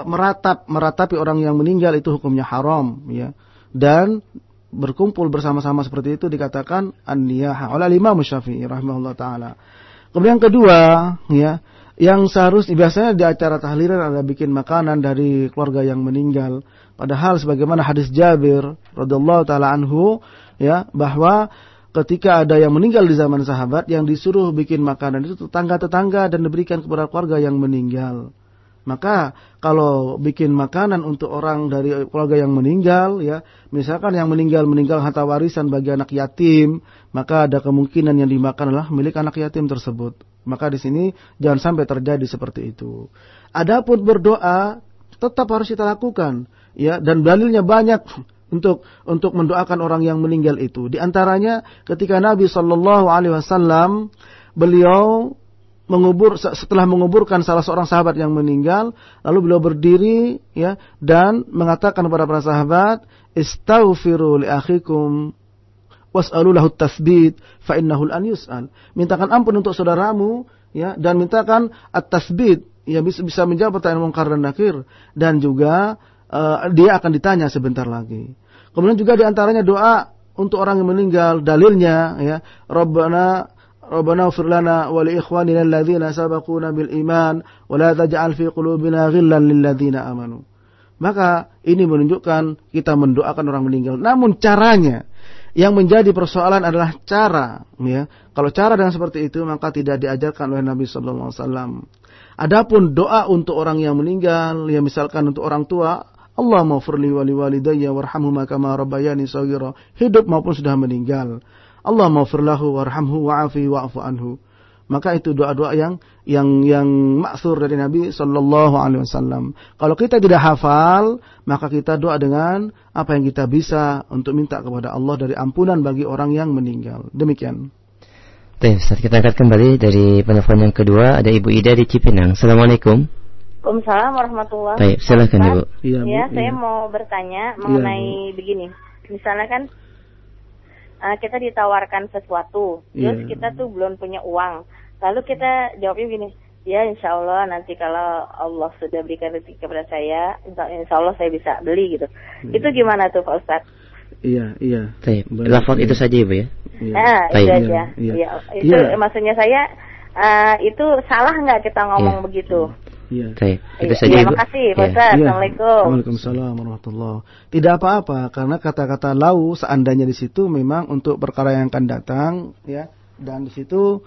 meratap, meratapi orang yang meninggal itu hukumnya haram, ya. Dan berkumpul bersama-sama seperti itu dikatakan an-niyahah oleh Imam Syafi'i rahimahullah taala. Kemudian yang kedua, ya, yang seharusnya biasanya di acara tahlilan ada bikin makanan dari keluarga yang meninggal. Padahal sebagaimana hadis Jabir radhiyallahu taala anhu ya bahwa ketika ada yang meninggal di zaman sahabat yang disuruh bikin makanan itu tetangga-tetangga dan diberikan kepada keluarga yang meninggal. Maka kalau bikin makanan untuk orang dari keluarga yang meninggal ya, misalkan yang meninggal meninggal harta warisan bagi anak yatim, maka ada kemungkinan yang dimakan adalah milik anak yatim tersebut. Maka di sini jangan sampai terjadi seperti itu. Adapun berdoa tetap harus kita lakukan ya dan dalilnya banyak untuk untuk mendoakan orang yang meninggal itu. Di antaranya ketika Nabi Shallallahu alaihi wasallam beliau mengubur setelah menguburkan salah seorang sahabat yang meninggal lalu beliau berdiri ya dan mengatakan kepada para sahabat istaghfiru li akhikum was'alu lahu tasbit fa innahu an yus'al. Mintakan ampun untuk saudaramu ya dan mintakan at-tasbit ya bisa bisa menjawab pertanyaan mungkar dan nakir. Dan juga uh, dia akan ditanya sebentar lagi. Kemudian juga di antaranya doa untuk orang yang meninggal dalilnya ya Rabbana ربنا اغفر لنا ولإخواننا الذين سبقونا بالإيمان ولا تجعل في قلوبنا غلا للذين آمنوا maka ini menunjukkan kita mendoakan orang meninggal namun caranya yang menjadi persoalan adalah cara ya kalau cara dengan seperti itu maka tidak diajarkan oleh Nabi sallallahu alaihi wasallam adapun doa untuk orang yang meninggal ya misalkan untuk orang tua Allah maghfirli wali walidayya warhamhuma kama rabbayani shaghira hidup maupun sudah meninggal Allah maghfir lahu warhamhu wa'afi wa'fu anhu. Maka itu doa-doa yang yang yang maksur dari Nabi Shallallahu Alaihi Wasallam. Kalau kita tidak hafal, maka kita doa dengan apa yang kita bisa untuk minta kepada Allah dari ampunan bagi orang yang meninggal. Demikian. Baik, Ustaz, kita angkat kembali dari penelpon yang kedua ada Ibu Ida di Cipinang. Assalamualaikum. Waalaikumsalam warahmatullahi Baik, silakan Ibu. Iya, Bu. Ya, saya Iya. mau bertanya mengenai begini. Misalnya kan eh, kita ditawarkan sesuatu, terus Iya. kita tuh belum punya uang. Lalu kita jawabnya gini, ya insya Allah nanti kalau Allah sudah berikan rezeki kepada saya, insya, Allah saya bisa beli gitu. Iya. Itu gimana tuh Pak Ustadz? Iya, iya. Baik, iya. itu saja Ibu ya. Iya. Nah, Baik. itu Iya, aja. iya. Iya, itu Iya. maksudnya saya eh, itu salah nggak kita ngomong Iya. begitu? Iya. Baik, itu Iya, saja iya, Ibu. makasih, Pak Ya. Iya. Assalamualaikum. Waalaikumsalam warahmatullah. Tidak apa-apa karena kata-kata lau seandainya di situ memang untuk perkara yang akan datang ya dan di situ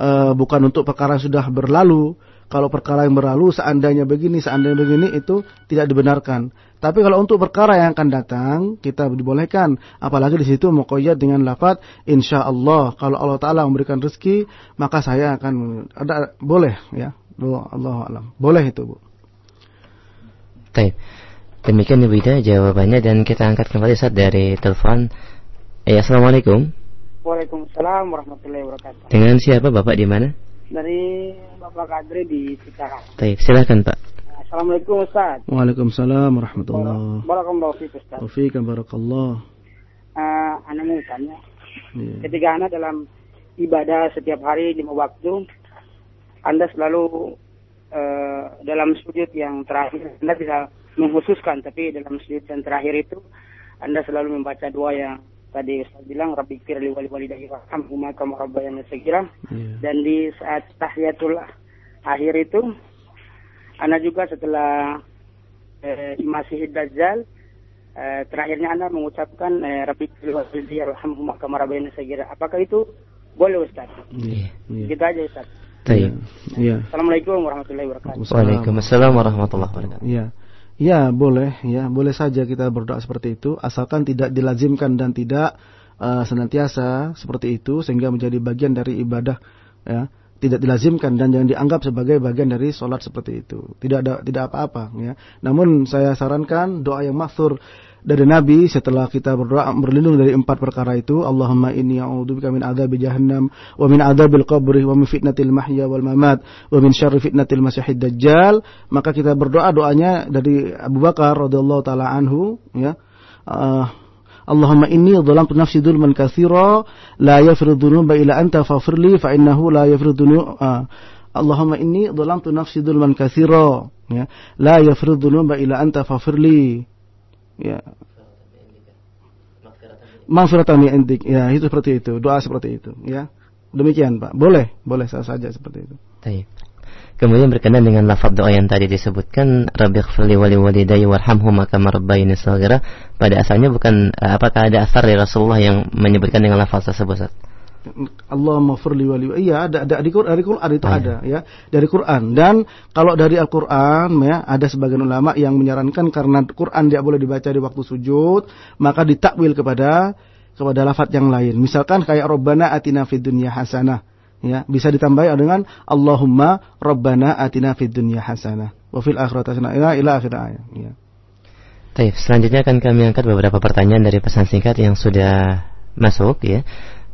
eh, bukan untuk perkara yang sudah berlalu. Kalau perkara yang berlalu seandainya begini, seandainya begini itu tidak dibenarkan. Tapi kalau untuk perkara yang akan datang kita dibolehkan. Apalagi di situ muqayyad dengan lafaz insya Allah. Kalau Allah Taala memberikan rezeki maka saya akan ada boleh ya. Allah alam. Boleh itu bu. Baik. Demikian Ibu Ida jawabannya dan kita angkat kembali saat dari telepon. Eh, Assalamualaikum. Waalaikumsalam warahmatullahi wabarakatuh. Dengan siapa Bapak di mana? Dari Bapak Kadri di Cikarang. Baik, silakan Pak. Assalamualaikum Ustaz. Waalaikumsalam warahmatullah. Barakallahu fiik Ustaz. Barakallah. Uh, Ana mau tanya, Iya. ketika Anda dalam ibadah setiap hari lima waktu, Anda selalu eh, dalam sujud yang terakhir, Anda tidak mengkhususkan, tapi dalam sujud yang terakhir itu, Anda selalu membaca doa yang tadi Ustaz bilang, Rabbi firli wali walidayya warhamhuma kama rabbayani. Iya. Dan di saat tahiyatul akhir itu, Anda juga setelah eh, Masih Dajjal, eh, terakhirnya Anda mengucapkan eh, Rabbi Alhamdulillah kama rabbayani sagira. Apakah itu boleh Ustaz? Iya. Iya. Gitu aja Ustaz. Baik. Iya. Assalamualaikum warahmatullahi wabarakatuh. Waalaikumsalam warahmatullahi wabarakatuh. Iya. Ya, boleh ya, boleh saja kita berdoa seperti itu asalkan tidak dilazimkan dan tidak uh, senantiasa seperti itu sehingga menjadi bagian dari ibadah ya. Tidak dilazimkan dan jangan dianggap sebagai bagian dari sholat seperti itu. Tidak ada tidak apa-apa ya. Namun saya sarankan doa yang maksur dari Nabi setelah kita berdoa berlindung dari empat perkara itu Allahumma inni a'udzubika min adzabi jahannam wa min adzabil qabri wa min fitnatil mahya wal mamat wa min syarri fitnatil masiihid dajjal. Maka kita berdoa doanya dari Abu Bakar radhiyallahu taala anhu ya. Uh, Allahumma inni dhalamtu nafsi dzulman katsira la yaghfiru dzunuba illa anta faghfirli fa innahu la yaghfiru dzunub uh, Allahumma inni dhalamtu nafsi dzulman katsira ya. La yaghfiru dzunuba illa anta faghfirli Ya. Maghfiratan min indik. Ya, itu seperti itu. Doa seperti itu, ya. Demikian, Pak. Boleh, boleh saja saja seperti itu. Baik. Kemudian berkenan dengan lafaz doa yang tadi disebutkan Rabbighfirli wali walidayya warhamhuma kama rabbayani shaghira pada asalnya bukan eh, apakah ada asar dari Rasulullah yang menyebutkan dengan lafaz tersebut Ustaz? Allah firli wali iya ada ada di Quran, dari Quran itu iya. ada ya dari Quran dan kalau dari Al-Qur'an ya ada sebagian ulama yang menyarankan karena Quran tidak boleh dibaca di waktu sujud maka ditakwil kepada kepada lafaz yang lain misalkan kayak Rabbana atina fid dunya hasanah ya bisa ditambahi dengan Allahumma Rabbana atina fid dunya hasanah wa fil akhirati hasanah ila ila akhir ayat ya Baik, selanjutnya akan kami angkat beberapa pertanyaan dari pesan singkat yang sudah masuk ya.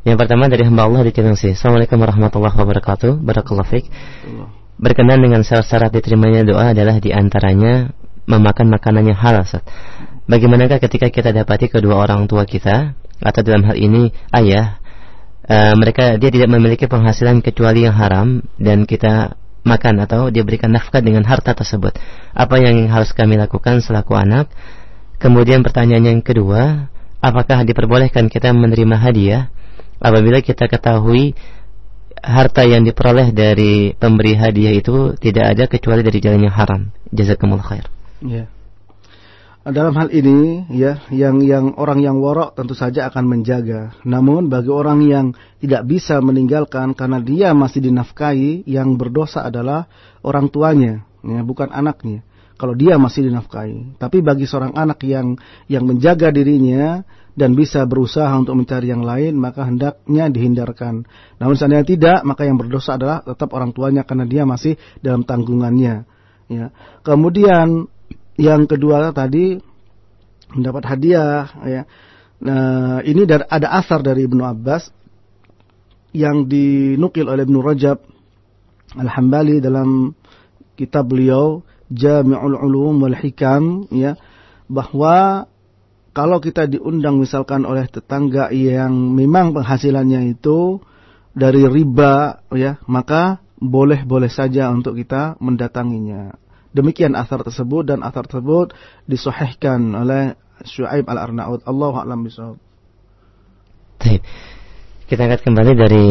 Yang pertama dari hamba Allah di Cilengsi. Assalamualaikum warahmatullahi wabarakatuh. Barakallahu fiik. Berkenan dengan syarat-syarat diterimanya doa adalah di antaranya memakan makanan yang halal. Ustaz. Bagaimanakah ketika kita dapati kedua orang tua kita atau dalam hal ini ayah eh, mereka dia tidak memiliki penghasilan kecuali yang haram dan kita makan atau dia berikan nafkah dengan harta tersebut. Apa yang harus kami lakukan selaku anak? Kemudian pertanyaan yang kedua, apakah diperbolehkan kita menerima hadiah apabila kita ketahui harta yang diperoleh dari pemberi hadiah itu tidak ada kecuali dari jalan yang haram. Jazakumullah khair. Ya. Dalam hal ini ya yang yang orang yang warok tentu saja akan menjaga. Namun bagi orang yang tidak bisa meninggalkan karena dia masih dinafkahi, yang berdosa adalah orang tuanya, ya, bukan anaknya. Kalau dia masih dinafkahi. Tapi bagi seorang anak yang yang menjaga dirinya dan bisa berusaha untuk mencari yang lain, maka hendaknya dihindarkan. Namun seandainya tidak, maka yang berdosa adalah tetap orang tuanya karena dia masih dalam tanggungannya. Ya. Kemudian yang kedua tadi mendapat hadiah ya. Nah, ini ada asar dari Ibnu Abbas yang dinukil oleh Ibnu Rajab Al-Hambali dalam kitab beliau Jami'ul Ulum wal Hikam ya bahwa kalau kita diundang misalkan oleh tetangga yang memang penghasilannya itu dari riba ya maka boleh-boleh saja untuk kita mendatanginya Demikian asar tersebut dan asar tersebut disahihkan oleh Syuaib Al-Arnaud. Allahu a'lam bishawab. Baik. Kita angkat kembali dari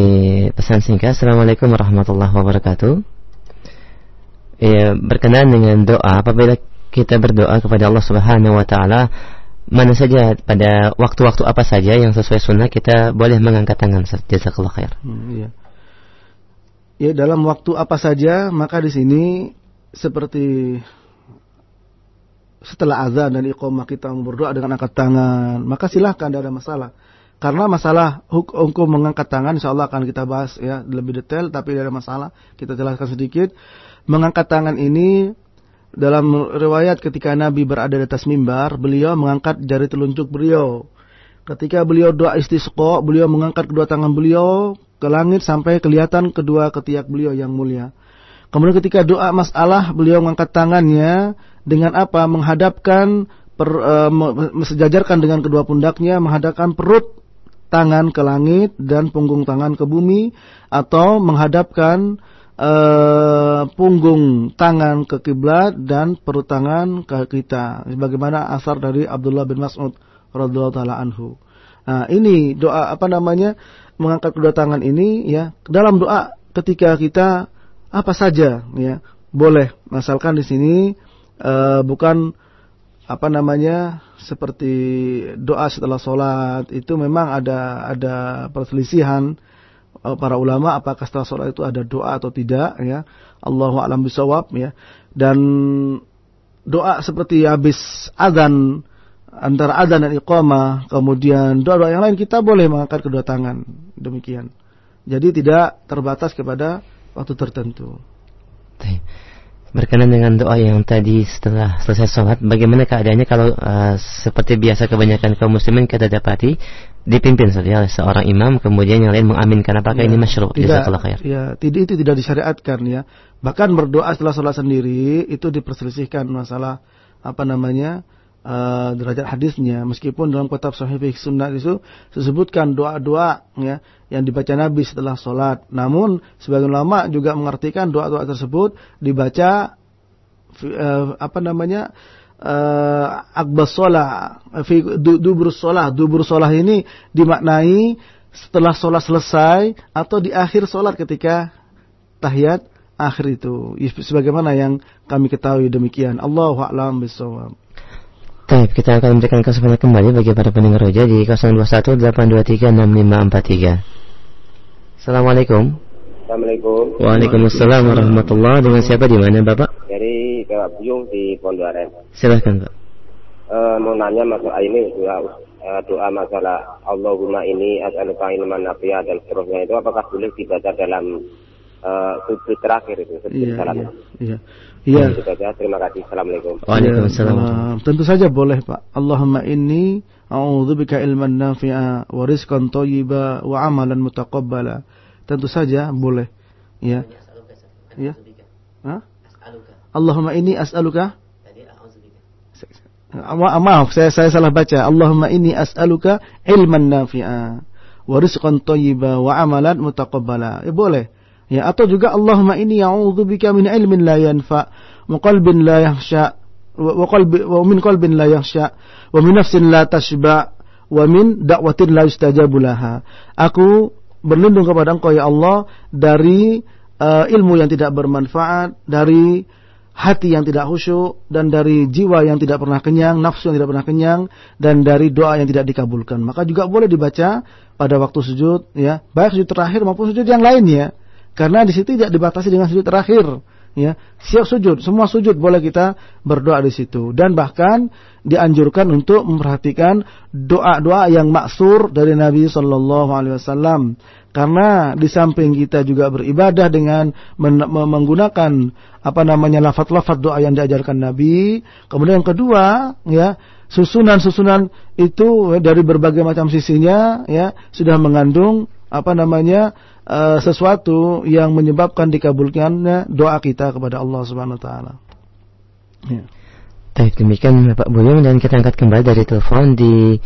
pesan singkat. Assalamualaikum warahmatullahi wabarakatuh. Ya, berkenaan dengan doa apabila kita berdoa kepada Allah Subhanahu wa taala mana saja pada waktu-waktu apa saja yang sesuai sunnah kita boleh mengangkat tangan. Jazakallah khair. Hmm, iya. Ya dalam waktu apa saja maka di sini seperti setelah azan dan iqamah kita berdoa dengan angkat tangan, maka silahkan tidak ada masalah. Karena masalah huk- hukum mengangkat tangan insya Allah akan kita bahas ya lebih detail tapi tidak ada masalah. Kita jelaskan sedikit. Mengangkat tangan ini dalam riwayat ketika Nabi berada di atas mimbar, beliau mengangkat jari telunjuk beliau. Ketika beliau doa istisqa, beliau mengangkat kedua tangan beliau ke langit sampai kelihatan kedua ketiak beliau yang mulia. Kemudian ketika doa masalah, beliau mengangkat tangannya dengan apa? Menghadapkan per, me- sejajarkan dengan kedua pundaknya, menghadapkan perut tangan ke langit dan punggung tangan ke bumi atau menghadapkan eh, punggung tangan ke kiblat dan perut tangan ke kita sebagaimana asar dari Abdullah bin Mas'ud radhiyallahu taala anhu. Nah, ini doa apa namanya? Mengangkat kedua tangan ini ya, dalam doa ketika kita apa saja ya, boleh. Asalkan di sini eh, bukan apa namanya seperti doa setelah sholat itu memang ada ada perselisihan para ulama apakah setelah sholat itu ada doa atau tidak ya? Allahu a'lam bisawab ya. Dan doa seperti habis adzan antara adzan dan iqamah kemudian doa-doa yang lain kita boleh mengangkat kedua tangan. Demikian. Jadi tidak terbatas kepada waktu tertentu. Berkenan dengan doa yang tadi setelah selesai sholat, bagaimana keadaannya kalau uh, seperti biasa kebanyakan kaum muslimin kita dapati dipimpin saja oleh seorang imam, kemudian yang lain mengaminkan apakah ya, ini masyru? Tidak, khair. Ya, tidak itu tidak disyariatkan ya. Bahkan berdoa setelah sholat sendiri itu diperselisihkan masalah apa namanya uh, derajat hadisnya meskipun dalam kitab sahih sunnah itu disebutkan doa-doa ya yang dibaca Nabi setelah sholat namun sebagian ulama juga mengartikan doa-doa tersebut dibaca uh, apa namanya uh, akbas sholat dubur sholat dubur sholat ini dimaknai setelah sholat selesai atau di akhir sholat ketika tahiyat akhir itu sebagaimana yang kami ketahui demikian Allahu a'lam bishawab Baik, kita akan memberikan kesempatan kembali bagi para pendengar roja di 0218236543. Assalamualaikum. Assalamualaikum. Waalaikumsalam warahmatullah. Dengan siapa di mana, Bapak? Dari Bapak Buyung di Pondok Aren. Silahkan, Pak. Uh, mau nanya masalah ini doa, uh, doa masalah Allahumma ini as'aluka ilman nafi'a dan seterusnya itu apakah boleh dibaca dalam uh, sujud terakhir itu sujud iya, salam. Iya, iya. Iya. Saja. Terima kasih. Assalamualaikum. Waalaikumsalam. Uh, tentu saja boleh Pak. Allahumma inni a'udzubika ilman nafi'a wa rizqan thayyiba wa amalan mutaqabbala. Tentu saja boleh. Ya. Ya. Hah? Allahumma inni as'aluka Ma maaf, saya saya salah baca. Allahumma inni as'aluka ilman nafi'a wa rizqan thayyiba wa amalan mutaqabbala. Ya boleh. Ya, atau juga Allahumma inni a'udzubika min ilmin la yanfa wa qalbin la yakhsha wa qalbi wa min qalbin la yakhsha wa min nafsin la tashba wa min da'watin la yustajabu laha. Aku berlindung kepada Engkau ya Allah dari uh, ilmu yang tidak bermanfaat, dari hati yang tidak khusyuk dan dari jiwa yang tidak pernah kenyang, nafsu yang tidak pernah kenyang dan dari doa yang tidak dikabulkan. Maka juga boleh dibaca pada waktu sujud ya, baik sujud terakhir maupun sujud yang lainnya. Karena di situ tidak dibatasi dengan sujud terakhir. Ya, siap sujud, semua sujud boleh kita berdoa di situ. Dan bahkan dianjurkan untuk memperhatikan doa-doa yang maksur dari Nabi Shallallahu Alaihi Wasallam. Karena di samping kita juga beribadah dengan menggunakan apa namanya lafat-lafat doa yang diajarkan Nabi. Kemudian yang kedua ya susunan-susunan itu dari berbagai macam sisinya ya sudah mengandung apa namanya uh, sesuatu yang menyebabkan dikabulkannya doa kita kepada Allah Subhanahu wa taala. Ya. Baik, demikian Bapak Buyung dan kita angkat kembali dari telepon di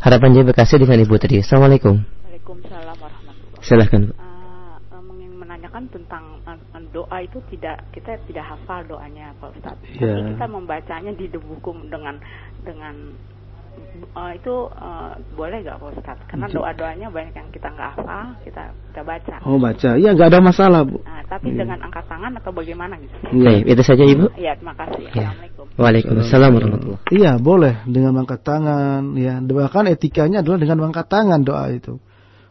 Harapan Jaya Bekasi dengan Ibu tadi. Assalamualaikum. Waalaikumsalam warahmatullahi Silahkan. Uh, menanyakan tentang uh, doa itu tidak kita tidak hafal doanya Pak Ustadz. Yeah. Tapi kita membacanya di buku dengan dengan uh, itu uh, boleh nggak Pak Ustadz? Karena doa-doanya banyak yang kita nggak hafal, kita kita baca. Oh baca, iya nggak ada masalah Bu. Nah, tapi yeah. dengan angkat tangan atau bagaimana gitu? Iya, itu saja Ibu. Iya, terima kasih. Ya. Assalamualaikum. Waalaikumsalam warahmatullahi Iya, boleh dengan mengangkat tangan. Ya, bahkan etikanya adalah dengan mengangkat tangan doa itu.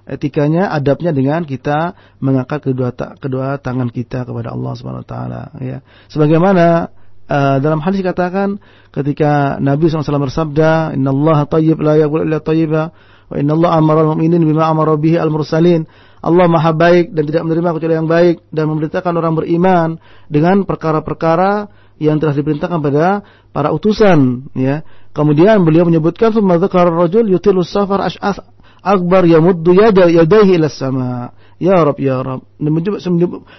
Etikanya, adabnya dengan kita mengangkat kedua ta kedua tangan kita kepada Allah Subhanahu Wa Taala. Ya, sebagaimana uh, dalam hadis dikatakan ketika Nabi SAW bersabda, Inna Allah tayyib la yaqul illa tayyiba, wa inna Allah amara al-mu'minin bima amara bihi al-mursalin. Allah maha baik dan tidak menerima kecuali yang baik dan memerintahkan orang beriman dengan perkara-perkara yang telah diperintahkan pada para utusan ya. Kemudian beliau menyebutkan summa dzakara rajul yutilu safar ash'as akbar yamuddu yada yadayhi ila sama. Ya Rob, ya Rob. Menyebut,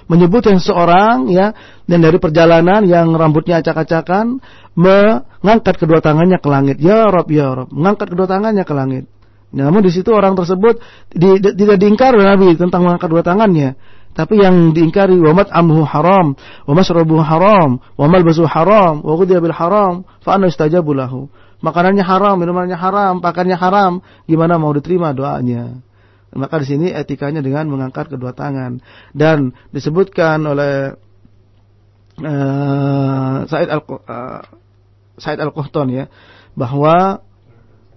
menyebutkan seorang ya dan dari perjalanan yang rambutnya acak-acakan mengangkat kedua tangannya ke langit. Ya Rob, ya Rob. Mengangkat kedua tangannya ke langit. Namun di situ orang tersebut di, di, tidak diingkar oleh Nabi tentang mengangkat kedua tangannya. Tapi yang diingkari wamat amhu haram, wa masrabuhu haram, wa malbasuhu haram, wa haram, fa anna istajabu lahu. Makanannya haram, minumannya haram, pakannya haram, gimana mau diterima doanya? Maka di sini etikanya dengan mengangkat kedua tangan dan disebutkan oleh uh, Said Al uh, Said Al-Qahtan ya bahwa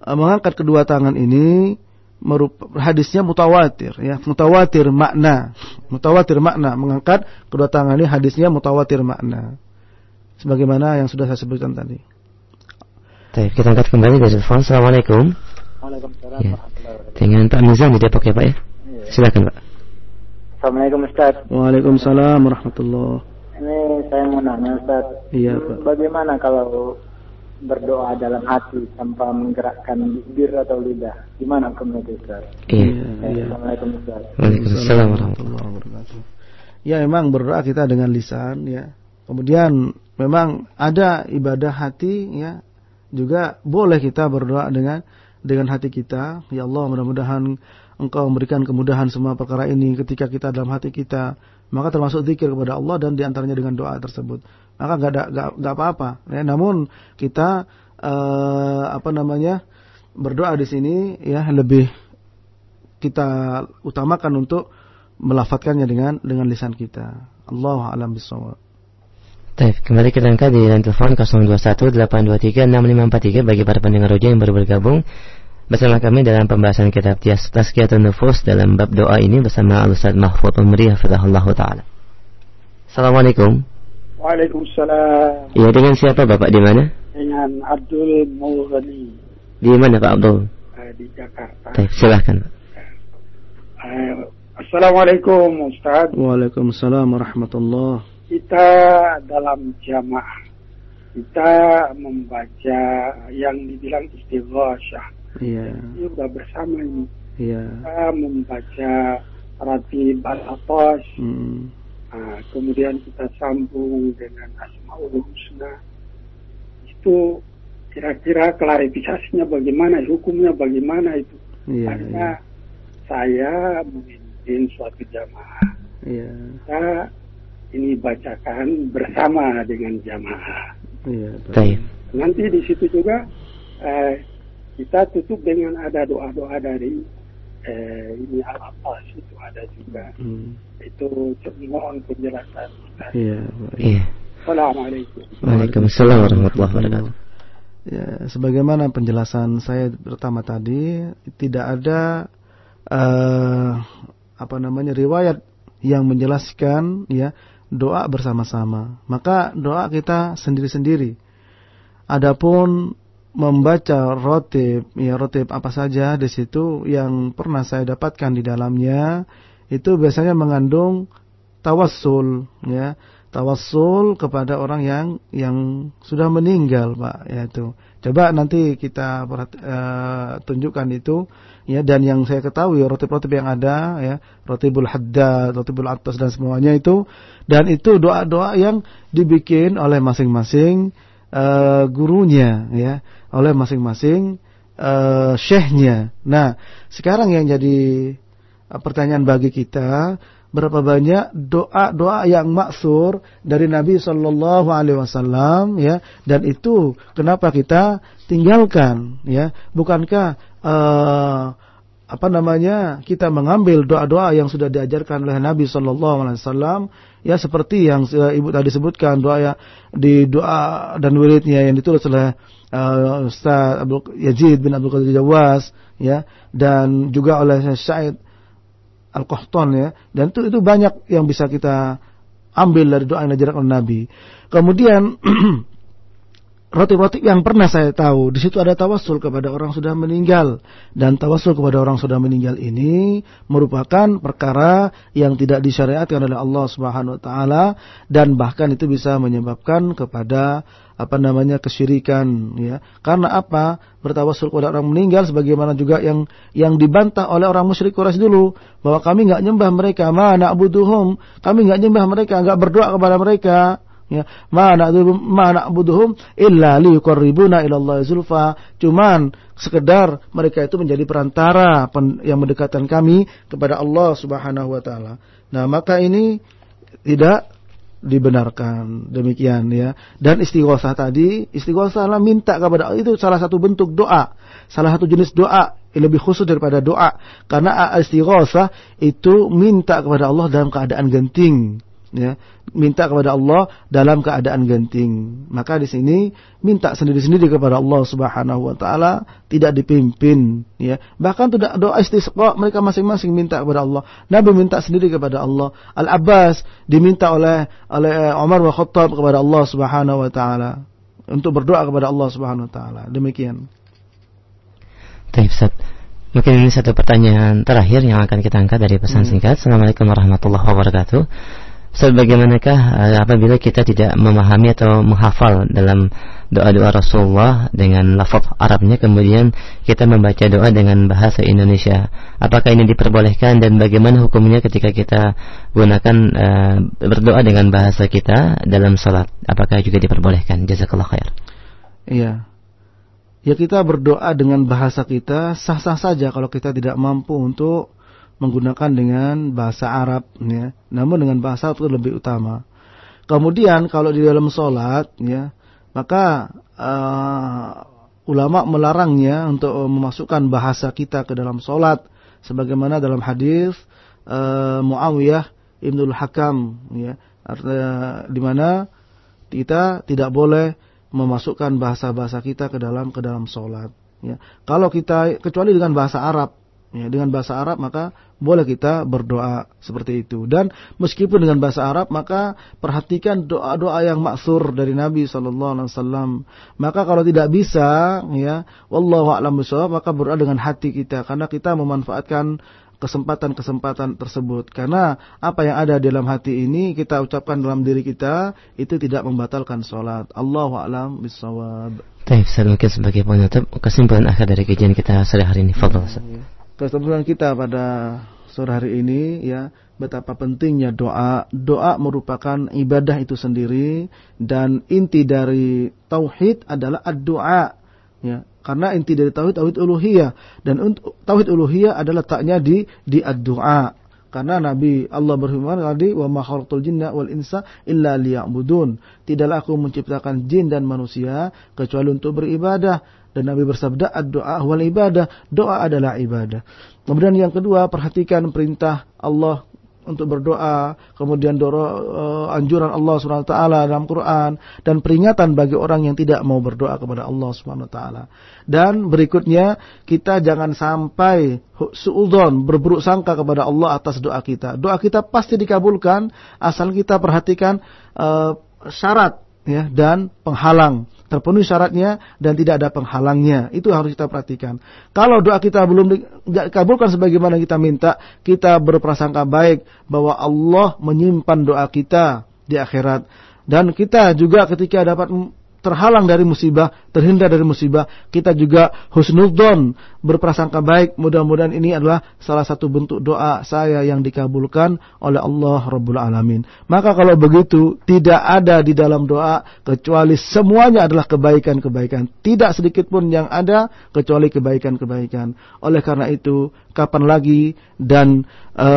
uh, mengangkat kedua tangan ini hadisnya mutawatir ya mutawatir makna mutawatir makna mengangkat kedua tangan ini hadisnya mutawatir makna sebagaimana yang sudah saya sebutkan tadi. Baik, kita angkat kembali dari telepon. Assalamualaikum. Waalaikumsalam. Ya. Dengan Pak Mizan di Depok ya Pak ya. Iya. Silakan Pak. Assalamualaikum Ustaz. Waalaikumsalam warahmatullahi Ini saya mau nanya Ustaz. Iya Pak. Bagaimana kalau berdoa dalam hati tanpa menggerakkan bibir atau lidah. Gimana hukumnya itu Ustaz? Iya. iya. Assalamualaikum Ustaz. Waalaikumsalam warahmatullahi wabarakatuh. Ya memang berdoa kita dengan lisan ya. Kemudian memang ada ibadah hati ya. Juga boleh kita berdoa dengan dengan hati kita. Ya Allah mudah-mudahan Engkau memberikan kemudahan semua perkara ini ketika kita dalam hati kita. Maka termasuk zikir kepada Allah dan di antaranya dengan doa tersebut maka nggak ada nggak apa-apa. Ya, namun kita uh, apa namanya berdoa di sini ya lebih kita utamakan untuk melafatkannya dengan dengan lisan kita. Allah alam bisawab. Baik, kembali kita angkat di line telepon 0218236543 bagi para pendengar roja yang baru bergabung bersama kami dalam pembahasan kitab Tazkiyatun Nufus dalam bab doa ini bersama Al-Ustaz Mahfud Umri Hafizahullah Ta'ala. Assalamualaikum. Waalaikumsalam. Iya dengan siapa Bapak di mana? Dengan Abdul Maulani. Di mana Pak Abdul? Uh, di Jakarta. Baik, silahkan. Uh, Assalamualaikum Ustaz. Waalaikumsalam warahmatullah. Kita dalam jamaah kita membaca yang dibilang istighosah. Iya. Juga bersama ini. Iya. Kita membaca ratib al-atas. Hmm Nah, kemudian kita sambung dengan Asmaul Husna. Itu kira-kira klarifikasinya bagaimana, hukumnya bagaimana itu. Iya, Karena iya. saya memimpin suatu jamaah. Iya. Kita ini bacakan bersama dengan jamaah. Iya, baik. Nanti di situ juga eh, kita tutup dengan ada doa-doa dari eh, ini al-atas itu ada juga. Hmm. Itu mohon penjelasan. Iya. Iya. Assalamualaikum. Waalaikumsalam warahmatullahi wabarakatuh. Ya, sebagaimana penjelasan saya pertama tadi, tidak ada uh, apa namanya riwayat yang menjelaskan ya doa bersama-sama. Maka doa kita sendiri-sendiri. Adapun membaca rotib, ya rotib apa saja di situ yang pernah saya dapatkan di dalamnya itu biasanya mengandung tawassul, ya tawassul kepada orang yang yang sudah meninggal, pak, ya itu. Coba nanti kita uh, tunjukkan itu, ya dan yang saya ketahui rotib-rotib yang ada, ya rotibul haddad, rotibul atas dan semuanya itu, dan itu doa-doa yang dibikin oleh masing-masing uh, gurunya ya oleh masing-masing uh, syekhnya. Nah, sekarang yang jadi pertanyaan bagi kita berapa banyak doa-doa yang maksur dari Nabi Shallallahu Alaihi Wasallam ya? Dan itu kenapa kita tinggalkan ya? Bukankah uh, apa namanya kita mengambil doa-doa yang sudah diajarkan oleh Nabi Shallallahu Alaihi Wasallam ya? Seperti yang ibu tadi sebutkan doa ya di doa dan wiridnya yang ditulis oleh uh, Ustaz Abdul Yazid bin Abdul Qadir Jawas ya? Dan juga oleh Syed Al-Qahtan ya dan itu itu banyak yang bisa kita ambil dari doa yang diajarkan oleh Nabi. Kemudian roti-roti yang pernah saya tahu di situ ada tawasul kepada orang sudah meninggal dan tawasul kepada orang sudah meninggal ini merupakan perkara yang tidak disyariatkan oleh Allah Subhanahu wa taala dan bahkan itu bisa menyebabkan kepada apa namanya kesyirikan ya. Karena apa? Bertawasul kepada orang meninggal sebagaimana juga yang yang dibantah oleh orang musyrik Quraisy dulu. Bahwa kami nggak nyembah mereka. Mana abuduhum kami nggak nyembah mereka nggak berdoa kepada mereka ya. Mana mana buduhum illa liqarribuna ila zulfa. Cuman sekedar mereka itu menjadi perantara yang mendekatkan kami kepada Allah Subhanahu wa taala. Nah maka ini tidak dibenarkan. Demikian ya. Dan istighosah tadi istighosah adalah minta kepada Allah. Itu salah satu bentuk doa. Salah satu jenis doa yang lebih khusus daripada doa. Karena istighosah itu minta kepada Allah dalam keadaan genting ya minta kepada Allah dalam keadaan genting. Maka di sini minta sendiri-sendiri kepada Allah Subhanahu wa taala tidak dipimpin ya. Bahkan tidak doa istisqa mereka masing-masing minta kepada Allah. Nabi minta sendiri kepada Allah. Al Abbas diminta oleh oleh Umar bin Khattab kepada Allah Subhanahu wa taala. Untuk berdoa kepada Allah Subhanahu wa taala. Demikian. Baik, Mungkin ini satu pertanyaan terakhir yang akan kita angkat dari pesan hmm. singkat. Assalamualaikum warahmatullahi wabarakatuh. Sebagaimanakah uh, apabila kita tidak memahami atau menghafal dalam doa-doa Rasulullah dengan lafaz Arabnya kemudian kita membaca doa dengan bahasa Indonesia? Apakah ini diperbolehkan dan bagaimana hukumnya ketika kita gunakan uh, berdoa dengan bahasa kita dalam salat? Apakah juga diperbolehkan? Jazakallah khair. Iya. Ya kita berdoa dengan bahasa kita sah-sah saja kalau kita tidak mampu untuk menggunakan dengan bahasa Arab ya namun dengan bahasa itu lebih utama kemudian kalau di dalam sholat ya maka uh, ulama melarangnya untuk memasukkan bahasa kita ke dalam sholat sebagaimana dalam hadis uh, Muawiyah Ibnul Hakam ya di mana kita tidak boleh memasukkan bahasa-bahasa kita ke dalam ke dalam sholat. Ya. Kalau kita kecuali dengan bahasa Arab, ya, dengan bahasa Arab maka boleh kita berdoa seperti itu. Dan meskipun dengan bahasa Arab maka perhatikan doa-doa yang maksur dari Nabi Shallallahu Alaihi Wasallam. Maka kalau tidak bisa, ya, wallahu a'lam maka berdoa dengan hati kita karena kita memanfaatkan kesempatan-kesempatan tersebut. Karena apa yang ada dalam hati ini kita ucapkan dalam diri kita itu tidak membatalkan sholat. Allahu a'lam bisawab. Baik, saya mungkin sebagai penutup kesimpulan akhir dari kajian kita sore hari ini. Fadol. Kesimpulan kita pada sore hari ini ya betapa pentingnya doa. Doa merupakan ibadah itu sendiri dan inti dari tauhid adalah ad-doa. Ya, karena inti dari tauhid tauhid uluhiyah dan untuk tauhid uluhiyah adalah taknya di di ad-du'a. Karena Nabi Allah berfirman tadi wa ma khalaqtul jinna wal insa illa liya'budun. Tidaklah aku menciptakan jin dan manusia kecuali untuk beribadah. Dan Nabi bersabda ad-du'a wal ibadah. Doa adalah ibadah. Kemudian yang kedua perhatikan perintah Allah untuk berdoa, kemudian doro, uh, anjuran Allah taala dalam Quran dan peringatan bagi orang yang tidak mau berdoa kepada Allah taala. Dan berikutnya kita jangan sampai suudzon berburuk sangka kepada Allah atas doa kita. Doa kita pasti dikabulkan asal kita perhatikan uh, syarat ya dan penghalang terpenuhi syaratnya dan tidak ada penghalangnya. Itu harus kita perhatikan. Kalau doa kita belum dikabulkan sebagaimana kita minta, kita berprasangka baik bahwa Allah menyimpan doa kita di akhirat. Dan kita juga ketika dapat terhalang dari musibah, terhindar dari musibah, kita juga husnudzon, berprasangka baik. Mudah-mudahan ini adalah salah satu bentuk doa saya yang dikabulkan oleh Allah Rabbul Alamin. Maka kalau begitu, tidak ada di dalam doa kecuali semuanya adalah kebaikan-kebaikan. Tidak sedikit pun yang ada kecuali kebaikan-kebaikan. Oleh karena itu, kapan lagi dan e,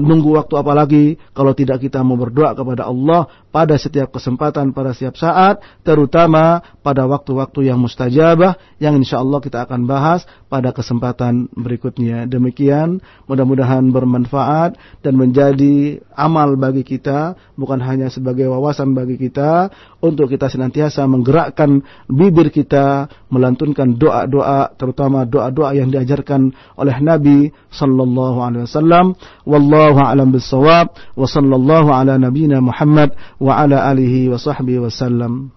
nunggu waktu apa lagi kalau tidak kita mau berdoa kepada Allah pada setiap kesempatan, pada setiap saat, terutama pada waktu-waktu yang mustajabah yang insya Allah kita akan bahas pada kesempatan berikutnya. Demikian, mudah-mudahan bermanfaat dan menjadi amal bagi kita, bukan hanya sebagai wawasan bagi kita, untuk kita senantiasa menggerakkan bibir kita, melantunkan doa-doa, terutama doa-doa yang diajarkan oleh Nabi Sallallahu Alaihi Wasallam. Wallahu a'lam bissawab. Wa sallallahu ala nabina Muhammad wa ala alihi wa sahbihi wasallam.